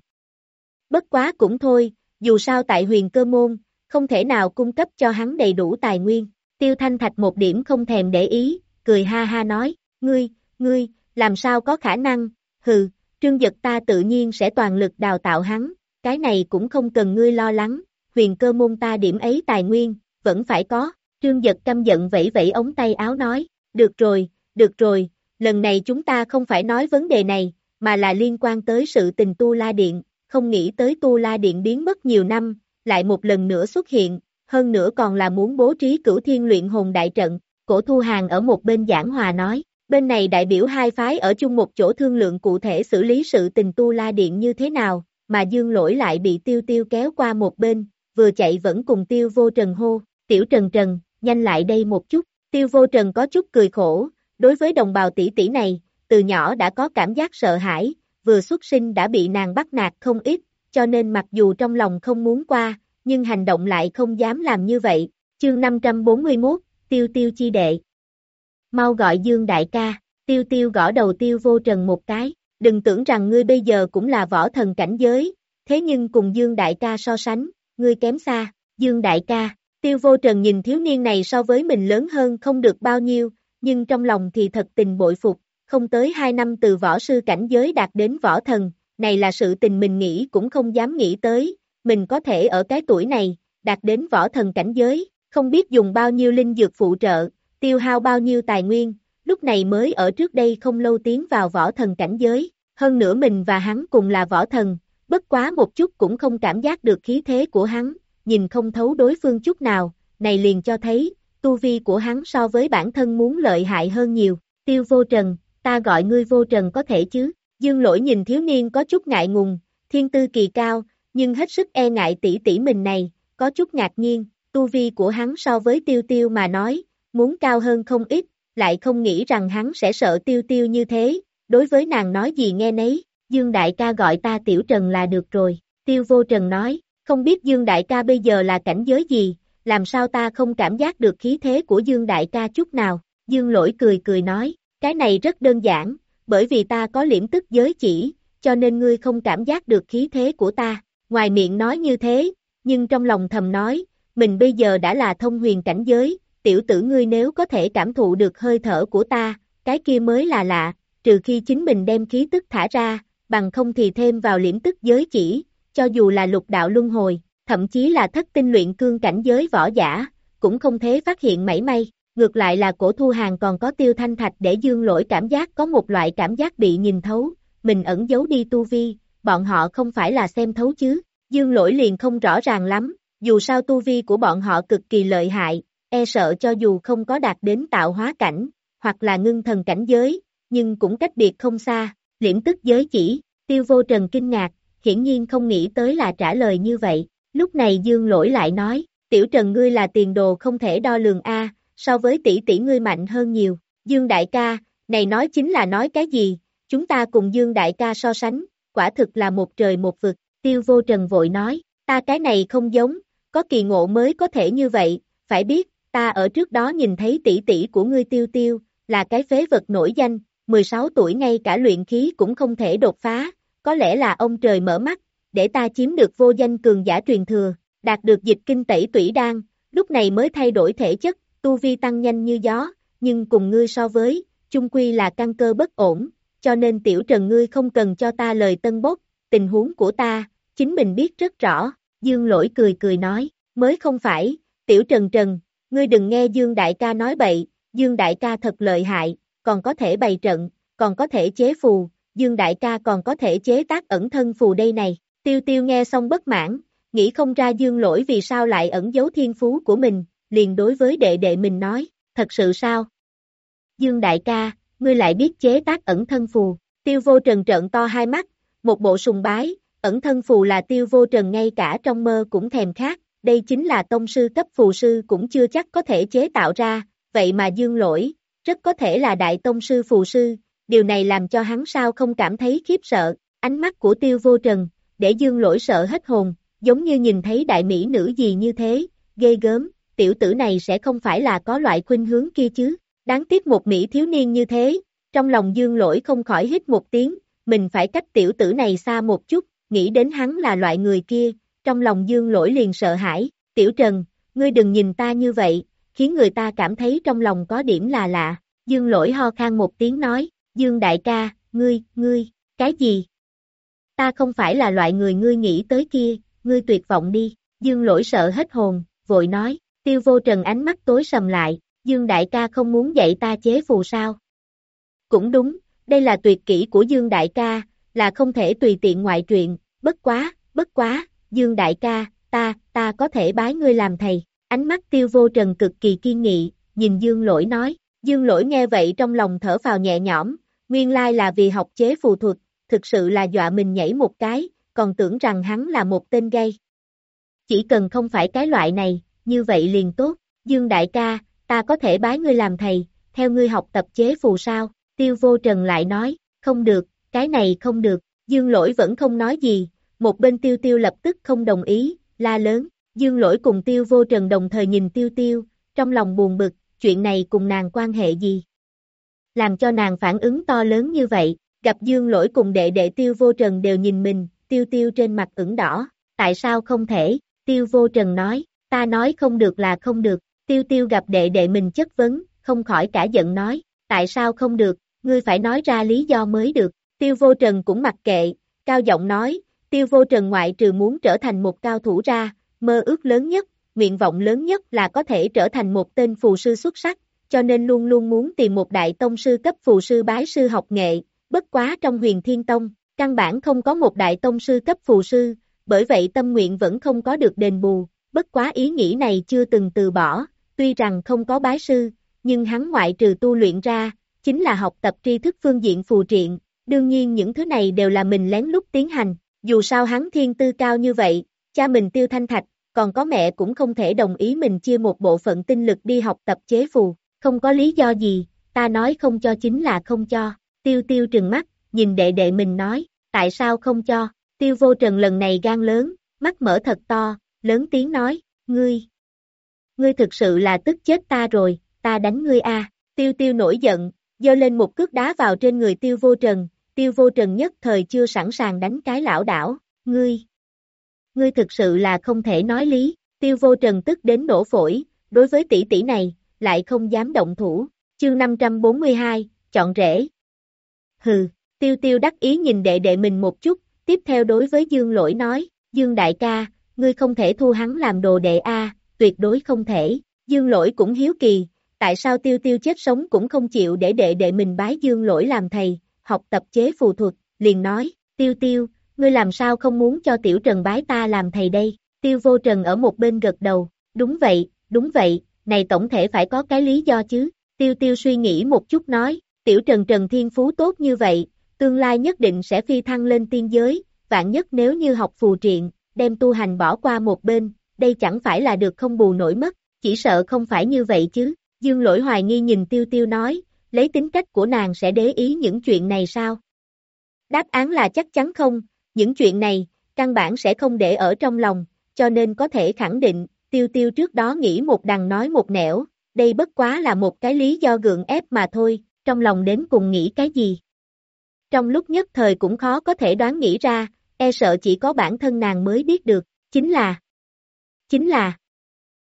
Bất quá cũng thôi, dù sao tại huyền cơ môn, không thể nào cung cấp cho hắn đầy đủ tài nguyên. Tiêu Thanh Thạch một điểm không thèm để ý, cười ha ha nói, ngươi, ngươi, làm sao có khả năng, hừ, trương giật ta tự nhiên sẽ toàn lực đào tạo hắn, cái này cũng không cần ngươi lo lắng, huyền cơ môn ta điểm ấy tài nguyên, vẫn phải có, trương giật căm giận vẫy vẫy ống tay áo nói, được rồi, được rồi, lần này chúng ta không phải nói vấn đề này, mà là liên quan tới sự tình Tu La Điện, không nghĩ tới Tu La Điện biến mất nhiều năm, lại một lần nữa xuất hiện, hơn nữa còn là muốn bố trí cửu thiên luyện hồn đại trận, cổ thu hàng ở một bên giảng hòa nói, bên này đại biểu hai phái ở chung một chỗ thương lượng cụ thể xử lý sự tình Tu La Điện như thế nào, mà dương lỗi lại bị tiêu tiêu kéo qua một bên, vừa chạy vẫn cùng tiêu vô trần hô, tiểu trần trần, nhanh lại đây một chút, tiêu vô trần có chút cười khổ, đối với đồng bào tỷ tỷ này, từ nhỏ đã có cảm giác sợ hãi, vừa xuất sinh đã bị nàng bắt nạt không ít, cho nên mặc dù trong lòng không muốn qua, nhưng hành động lại không dám làm như vậy. Chương 541, Tiêu Tiêu chi đệ. Mau gọi Dương đại ca, Tiêu Tiêu gõ đầu Tiêu Vô Trần một cái, đừng tưởng rằng ngươi bây giờ cũng là võ thần cảnh giới, thế nhưng cùng Dương đại ca so sánh, ngươi kém xa, Dương đại ca, Tiêu Vô Trần nhìn thiếu niên này so với mình lớn hơn không được bao nhiêu, nhưng trong lòng thì thật tình bội phục, không tới 2 năm từ võ sư cảnh giới đạt đến võ thần, này là sự tình mình nghĩ cũng không dám nghĩ tới, mình có thể ở cái tuổi này, đạt đến võ thần cảnh giới, không biết dùng bao nhiêu linh dược phụ trợ, tiêu hao bao nhiêu tài nguyên, lúc này mới ở trước đây không lâu tiến vào võ thần cảnh giới, hơn nữa mình và hắn cùng là võ thần, bất quá một chút cũng không cảm giác được khí thế của hắn, nhìn không thấu đối phương chút nào, này liền cho thấy, tu vi của hắn so với bản thân muốn lợi hại hơn nhiều, tiêu vô trần, ta gọi ngươi vô trần có thể chứ, dương lỗi nhìn thiếu niên có chút ngại ngùng, thiên tư kỳ cao, nhưng hết sức e ngại tỷ tỷ mình này, có chút ngạc nhiên, tu vi của hắn so với tiêu tiêu mà nói, muốn cao hơn không ít, lại không nghĩ rằng hắn sẽ sợ tiêu tiêu như thế, đối với nàng nói gì nghe nấy, Dương Đại ca gọi ta Tiểu Trần là được rồi, tiêu vô trần nói, không biết Dương Đại ca bây giờ là cảnh giới gì, làm sao ta không cảm giác được khí thế của Dương Đại ca chút nào, Dương Lỗi cười cười nói, cái này rất đơn giản, bởi vì ta có liễm tức giới chỉ, cho nên ngươi không cảm giác được khí thế của ta, ngoài miệng nói như thế, nhưng trong lòng thầm nói, mình bây giờ đã là thông huyền cảnh giới, tiểu tử ngươi nếu có thể cảm thụ được hơi thở của ta, cái kia mới là lạ, trừ khi chính mình đem khí tức thả ra, bằng không thì thêm vào liễm tức giới chỉ, cho dù là lục đạo luân hồi, thậm chí là thất tinh luyện cương cảnh giới võ giả, cũng không thế phát hiện mảy may. Ngược lại là cổ thu hàng còn có tiêu thanh thạch để dương lỗi cảm giác có một loại cảm giác bị nhìn thấu, mình ẩn giấu đi tu vi, bọn họ không phải là xem thấu chứ. Dương lỗi liền không rõ ràng lắm, dù sao tu vi của bọn họ cực kỳ lợi hại, e sợ cho dù không có đạt đến tạo hóa cảnh, hoặc là ngưng thần cảnh giới, nhưng cũng cách biệt không xa, liễm tức giới chỉ, tiêu vô trần kinh ngạc, hiển nhiên không nghĩ tới là trả lời như vậy, lúc này dương lỗi lại nói, tiểu trần ngươi là tiền đồ không thể đo lường A, so với tỷ tỷ ngươi mạnh hơn nhiều, dương đại ca, này nói chính là nói cái gì, chúng ta cùng dương đại ca so sánh, quả thực là một trời một vực, tiêu vô trần vội nói, ta cái này không giống, có kỳ ngộ mới có thể như vậy, phải biết, ta ở trước đó nhìn thấy tỷ tỷ của ngươi tiêu tiêu, là cái phế vật nổi danh, 16 tuổi ngay cả luyện khí cũng không thể đột phá, có lẽ là ông trời mở mắt, để ta chiếm được vô danh cường giả truyền thừa, đạt được dịch kinh tẩy tủy đan, lúc này mới thay đổi thể chất, tu vi tăng nhanh như gió, nhưng cùng ngươi so với, chung quy là căn cơ bất ổn, cho nên tiểu trần ngươi không cần cho ta lời tân bốc, tình huống của ta, chính mình biết rất rõ, dương lỗi cười cười nói, mới không phải, tiểu trần trần, ngươi đừng nghe dương đại ca nói bậy, dương đại ca thật lợi hại, còn có thể bày trận, còn có thể chế phù, dương đại ca còn có thể chế tác ẩn thân phù đây này, tiêu tiêu nghe xong bất mãn, nghĩ không ra dương lỗi vì sao lại ẩn giấu thiên phú của mình, liền đối với đệ đệ mình nói, thật sự sao? Dương đại ca, ngươi lại biết chế tác ẩn thân phù, tiêu vô trần trợn to hai mắt, một bộ sùng bái, ẩn thân phù là tiêu vô trần ngay cả trong mơ cũng thèm khát, đây chính là tông sư cấp phù sư cũng chưa chắc có thể chế tạo ra, vậy mà dương lỗi, rất có thể là đại tông sư phù sư, điều này làm cho hắn sao không cảm thấy khiếp sợ, ánh mắt của tiêu vô trần, để dương lỗi sợ hết hồn, giống như nhìn thấy đại mỹ nữ gì như thế, ghê gớm, tiểu tử này sẽ không phải là có loại khuynh hướng kia chứ, đáng tiếc một mỹ thiếu niên như thế, trong lòng dương lỗi không khỏi hít một tiếng, mình phải cách tiểu tử này xa một chút, nghĩ đến hắn là loại người kia, trong lòng dương lỗi liền sợ hãi, tiểu trần, ngươi đừng nhìn ta như vậy, khiến người ta cảm thấy trong lòng có điểm là lạ, dương lỗi ho khan một tiếng nói, dương đại ca, ngươi, ngươi, cái gì? Ta không phải là loại người ngươi nghĩ tới kia, ngươi tuyệt vọng đi, dương lỗi sợ hết hồn, vội nói, tiêu vô trần ánh mắt tối sầm lại, dương đại ca không muốn dạy ta chế phù sao? Cũng đúng, đây là tuyệt kỹ của dương đại ca, là không thể tùy tiện ngoại truyện, bất quá, bất quá, dương đại ca, ta, ta có thể bái ngươi làm thầy, ánh mắt tiêu vô trần cực kỳ kiên nghị, nhìn dương lỗi nói, dương lỗi nghe vậy trong lòng thở phào nhẹ nhõm, nguyên lai là vì học chế phù thuật, thực sự là dọa mình nhảy một cái, còn tưởng rằng hắn là một tên gay. Chỉ cần không phải cái loại này, như vậy liền tốt, Dương đại ca, ta có thể bái ngươi làm thầy, theo ngươi học tập chế phù sao, tiêu vô trần lại nói, không được, cái này không được, Dương lỗi vẫn không nói gì, một bên tiêu tiêu lập tức không đồng ý, la lớn, Dương lỗi cùng tiêu vô trần đồng thời nhìn tiêu tiêu, trong lòng buồn bực, chuyện này cùng nàng quan hệ gì? Làm cho nàng phản ứng to lớn như vậy, gặp Dương lỗi cùng đệ đệ tiêu vô trần đều nhìn mình, tiêu tiêu trên mặt ửng đỏ, tại sao không thể, tiêu vô trần nói, ta nói không được là không được, tiêu tiêu gặp đệ đệ mình chất vấn, không khỏi cả giận nói, tại sao không được, ngươi phải nói ra lý do mới được, tiêu vô trần cũng mặc kệ, cao giọng nói, tiêu vô trần ngoại trừ muốn trở thành một cao thủ ra, mơ ước lớn nhất, nguyện vọng lớn nhất là có thể trở thành một tên phù sư xuất sắc, cho nên luôn luôn muốn tìm một đại tông sư cấp phù sư bái sư học nghệ, bất quá trong huyền thiên tông, căn bản không có một đại tông sư cấp phù sư, bởi vậy tâm nguyện vẫn không có được đền bù, bất quá ý nghĩ này chưa từng từ bỏ, tuy rằng không có bái sư, nhưng hắn ngoại trừ tu luyện ra, chính là học tập tri thức phương diện phù triện, đương nhiên những thứ này đều là mình lén lút tiến hành, dù sao hắn thiên tư cao như vậy, cha mình tiêu thanh thạch, còn có mẹ cũng không thể đồng ý mình chia một bộ phận tinh lực đi học tập chế phù, không có lý do gì, ta nói không cho chính là không cho, tiêu tiêu trừng mắt, nhìn đệ đệ mình nói, tại sao không cho, tiêu vô trần lần này gan lớn, mắt mở thật to, lớn tiếng nói, ngươi, ngươi thực sự là tức chết ta rồi, ta đánh ngươi a. tiêu tiêu nổi giận, dơ lên một cước đá vào trên người tiêu vô trần, tiêu vô trần nhất thời chưa sẵn sàng đánh cái lão đảo, ngươi, ngươi thực sự là không thể nói lý, tiêu vô trần tức đến nổ phổi, đối với tỷ tỷ này, lại không dám động thủ, chương 542, chọn rễ. Hừ, tiêu tiêu đắc ý nhìn đệ đệ mình một chút, tiếp theo đối với Dương lỗi nói, Dương đại ca, ngươi không thể thu hắn làm đồ đệ A, tuyệt đối không thể, Dương lỗi cũng hiếu kỳ, tại sao tiêu tiêu chết sống cũng không chịu để đệ đệ mình bái Dương lỗi làm thầy, học tập chế phù thuật, liền nói, tiêu tiêu, ngươi làm sao không muốn cho tiểu trần bái ta làm thầy đây, tiêu vô trần ở một bên gật đầu, đúng vậy, đúng vậy, này tổng thể phải có cái lý do chứ, tiêu tiêu suy nghĩ một chút nói, tiểu trần trần thiên phú tốt như vậy, tương lai nhất định sẽ phi thăng lên tiên giới, vạn nhất nếu như học phù triện, đem tu hành bỏ qua một bên, đây chẳng phải là được không bù nổi mất, chỉ sợ không phải như vậy chứ, dương lỗi hoài nghi nhìn tiêu tiêu nói, lấy tính cách của nàng sẽ để ý những chuyện này sao? Đáp án là chắc chắn không, những chuyện này, căn bản sẽ không để ở trong lòng, cho nên có thể khẳng định, tiêu tiêu trước đó nghĩ một đằng nói một nẻo, đây bất quá là một cái lý do gượng ép mà thôi, trong lòng đến cùng nghĩ cái gì. Trong lúc nhất thời cũng khó có thể đoán nghĩ ra, e sợ chỉ có bản thân nàng mới biết được, chính là, chính là,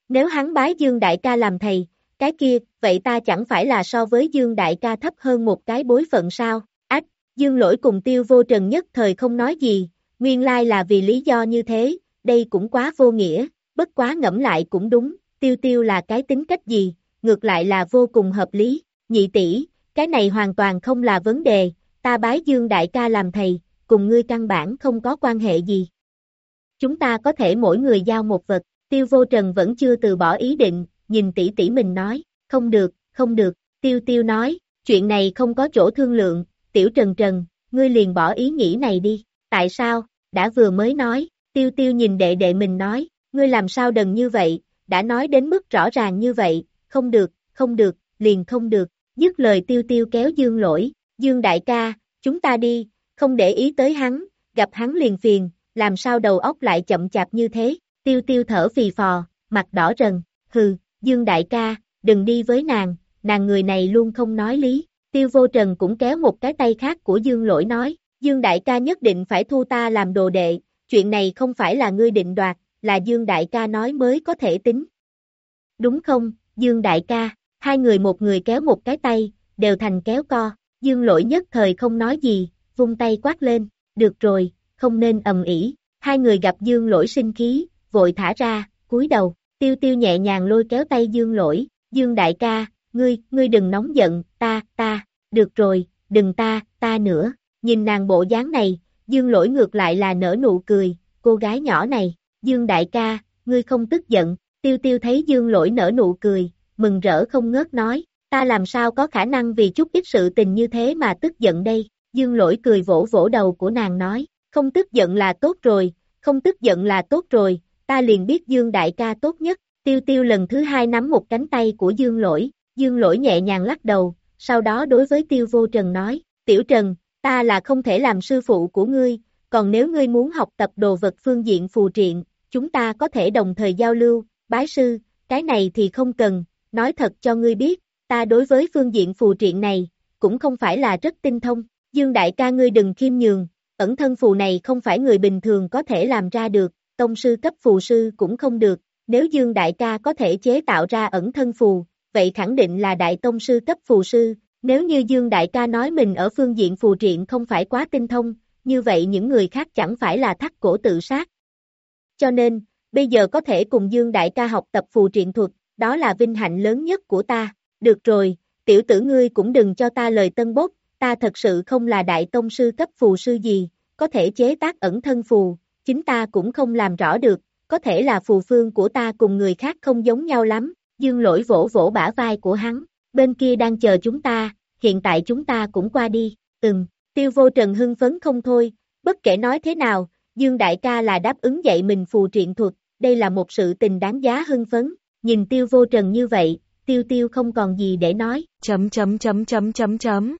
nếu hắn bái Dương Đại ca làm thầy, cái kia, vậy ta chẳng phải là so với Dương Đại ca thấp hơn một cái bối phận sao, ách, Dương lỗi cùng tiêu vô trần nhất thời không nói gì, nguyên lai là vì lý do như thế, đây cũng quá vô nghĩa, bất quá ngẫm lại cũng đúng, tiêu tiêu là cái tính cách gì, ngược lại là vô cùng hợp lý, nhị tỷ, cái này hoàn toàn không là vấn đề, ta bái Dương Đại ca làm thầy, cùng ngươi căn bản không có quan hệ gì. Chúng ta có thể mỗi người giao một vật, tiêu vô trần vẫn chưa từ bỏ ý định, nhìn tỷ tỷ mình nói, không được, không được, tiêu tiêu nói, chuyện này không có chỗ thương lượng, tiểu trần trần, ngươi liền bỏ ý nghĩ này đi, tại sao, đã vừa mới nói, tiêu tiêu nhìn đệ đệ mình nói, ngươi làm sao đần như vậy, đã nói đến mức rõ ràng như vậy, không được, không được, liền không được, dứt lời tiêu tiêu kéo dương lỗi, dương đại ca, chúng ta đi, không để ý tới hắn, gặp hắn liền phiền, làm sao đầu óc lại chậm chạp như thế, tiêu tiêu thở phì phò, mặt đỏ rần, hừ, dương đại ca, đừng đi với nàng, nàng người này luôn không nói lý, tiêu vô trần cũng kéo một cái tay khác của dương lỗi nói, dương đại ca nhất định phải thu ta làm đồ đệ, chuyện này không phải là ngươi định đoạt, là dương đại ca nói mới có thể tính. Đúng không, dương đại ca, hai người một người kéo một cái tay, đều thành kéo co, dương lỗi nhất thời không nói gì, vung tay quát lên, được rồi, không nên ầm ĩ. Hai người gặp dương lỗi sinh khí, vội thả ra, cúi đầu, tiêu tiêu nhẹ nhàng lôi kéo tay dương lỗi, dương đại ca, ngươi, ngươi đừng nóng giận, ta, ta, được rồi, đừng ta, ta nữa, nhìn nàng bộ dáng này, dương lỗi ngược lại là nở nụ cười, cô gái nhỏ này, dương đại ca, ngươi không tức giận, tiêu tiêu thấy dương lỗi nở nụ cười, mừng rỡ không ngớt nói, ta làm sao có khả năng vì chút ít sự tình như thế mà tức giận đây, dương lỗi cười vỗ vỗ đầu của nàng nói, không tức giận là tốt rồi, không tức giận là tốt rồi, ta liền biết Dương đại ca tốt nhất, tiêu tiêu lần thứ hai nắm một cánh tay của Dương lỗi, Dương lỗi nhẹ nhàng lắc đầu, sau đó đối với tiêu vô trần nói, tiểu trần, ta là không thể làm sư phụ của ngươi, còn nếu ngươi muốn học tập đồ vật phương diện phù triện, chúng ta có thể đồng thời giao lưu, bái sư, cái này thì không cần, nói thật cho ngươi biết, ta đối với phương diện phù triện này, cũng không phải là rất tinh thông, Dương đại ca ngươi đừng khiêm nhường, ẩn thân phù này không phải người bình thường có thể làm ra được, tông sư cấp phù sư cũng không được, nếu Dương Đại ca có thể chế tạo ra ẩn thân phù, vậy khẳng định là đại tông sư cấp phù sư, nếu như Dương Đại ca nói mình ở phương diện phù triện không phải quá tinh thông, như vậy những người khác chẳng phải là thắt cổ tự sát. Cho nên, bây giờ có thể cùng Dương Đại ca học tập phù triện thuật, đó là vinh hạnh lớn nhất của ta. Được rồi, tiểu tử ngươi cũng đừng cho ta lời tân bốt ta thật sự không là đại tông sư cấp phù sư gì, có thể chế tác ẩn thân phù, chính ta cũng không làm rõ được, có thể là phù phương của ta cùng người khác không giống nhau lắm, dương lỗi vỗ vỗ bả vai của hắn, bên kia đang chờ chúng ta, hiện tại chúng ta cũng qua đi, ừm, tiêu vô trần hưng phấn không thôi, bất kể nói thế nào, dương đại ca là đáp ứng dạy mình phù triện thuật, đây là một sự tình đáng giá hưng phấn, nhìn tiêu vô trần như vậy, tiêu tiêu không còn gì để nói. Chấm chấm chấm chấm chấm chấm.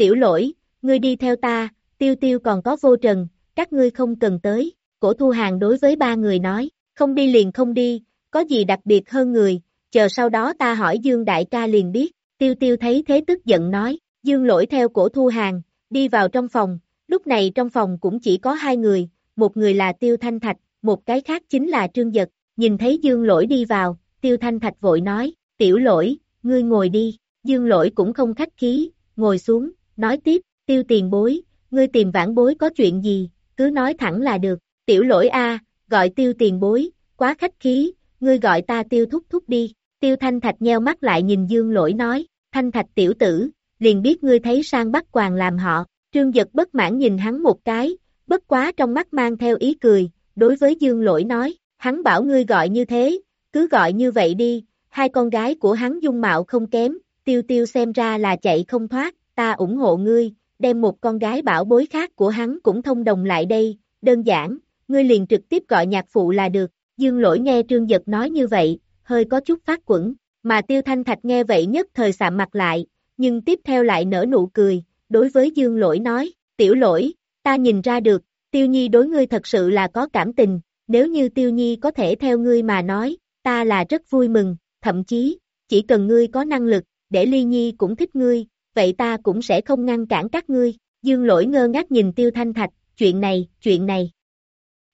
Tiểu lỗi, ngươi đi theo ta, tiêu tiêu còn có vô trần, các ngươi không cần tới, cổ thu hàng đối với ba người nói, không đi liền không đi, có gì đặc biệt hơn người, chờ sau đó ta hỏi Dương Đại ca liền biết, tiêu tiêu thấy thế tức giận nói, Dương lỗi theo cổ thu hàng, đi vào trong phòng, lúc này trong phòng cũng chỉ có hai người, một người là tiêu thanh thạch, một cái khác chính là trương giật, nhìn thấy Dương lỗi đi vào, tiêu thanh thạch vội nói, tiểu lỗi, ngươi ngồi đi, Dương lỗi cũng không khách khí, ngồi xuống, nói tiếp, tiêu tiền bối, ngươi tìm vãn bối có chuyện gì, cứ nói thẳng là được, tiểu lỗi a, gọi tiêu tiền bối, quá khách khí, ngươi gọi ta tiêu thúc thúc đi, tiêu thanh thạch nheo mắt lại nhìn dương lỗi nói, thanh thạch tiểu tử, liền biết ngươi thấy sang bắt quàng làm họ, trương giật bất mãn nhìn hắn một cái, bất quá trong mắt mang theo ý cười, đối với dương lỗi nói, hắn bảo ngươi gọi như thế, cứ gọi như vậy đi, hai con gái của hắn dung mạo không kém, tiêu tiêu xem ra là chạy không thoát, ta ủng hộ ngươi, đem một con gái bảo bối khác của hắn cũng thông đồng lại đây, đơn giản, ngươi liền trực tiếp gọi nhạc phụ là được, dương lỗi nghe trương giật nói như vậy, hơi có chút phát quẩn, mà tiêu thanh thạch nghe vậy nhất thời sạm mặt lại, nhưng tiếp theo lại nở nụ cười, đối với dương lỗi nói, tiểu lỗi, ta nhìn ra được, tiêu nhi đối ngươi thật sự là có cảm tình, nếu như tiêu nhi có thể theo ngươi mà nói, ta là rất vui mừng, thậm chí, chỉ cần ngươi có năng lực, để ly nhi cũng thích ngươi, vậy ta cũng sẽ không ngăn cản các ngươi, dương lỗi ngơ ngác nhìn tiêu thanh thạch, chuyện này, chuyện này,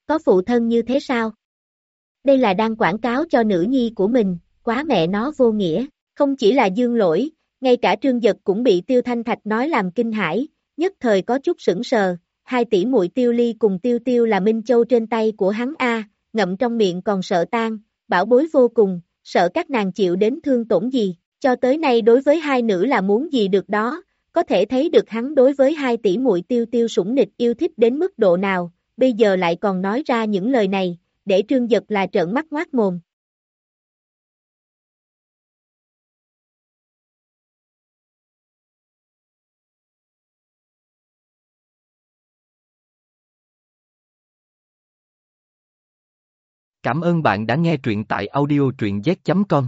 có phụ thân như thế sao? Đây là đang quảng cáo cho nữ nhi của mình, quá mẹ nó vô nghĩa, không chỉ là dương lỗi, ngay cả trương giật cũng bị tiêu thanh thạch nói làm kinh hãi, nhất thời có chút sững sờ, hai tỷ muội tiêu ly cùng tiêu tiêu là Minh Châu trên tay của hắn A, ngậm trong miệng còn sợ tan, bảo bối vô cùng, sợ các nàng chịu đến thương tổn gì, cho tới nay đối với hai nữ là muốn gì được đó, có thể thấy được hắn đối với hai tỷ muội tiêu tiêu sủng nịch yêu thích đến mức độ nào, bây giờ lại còn nói ra những lời này, để trương giật là trợn mắt ngoát mồm. Cảm ơn bạn đã nghe truyện tại audiotruyenz.com.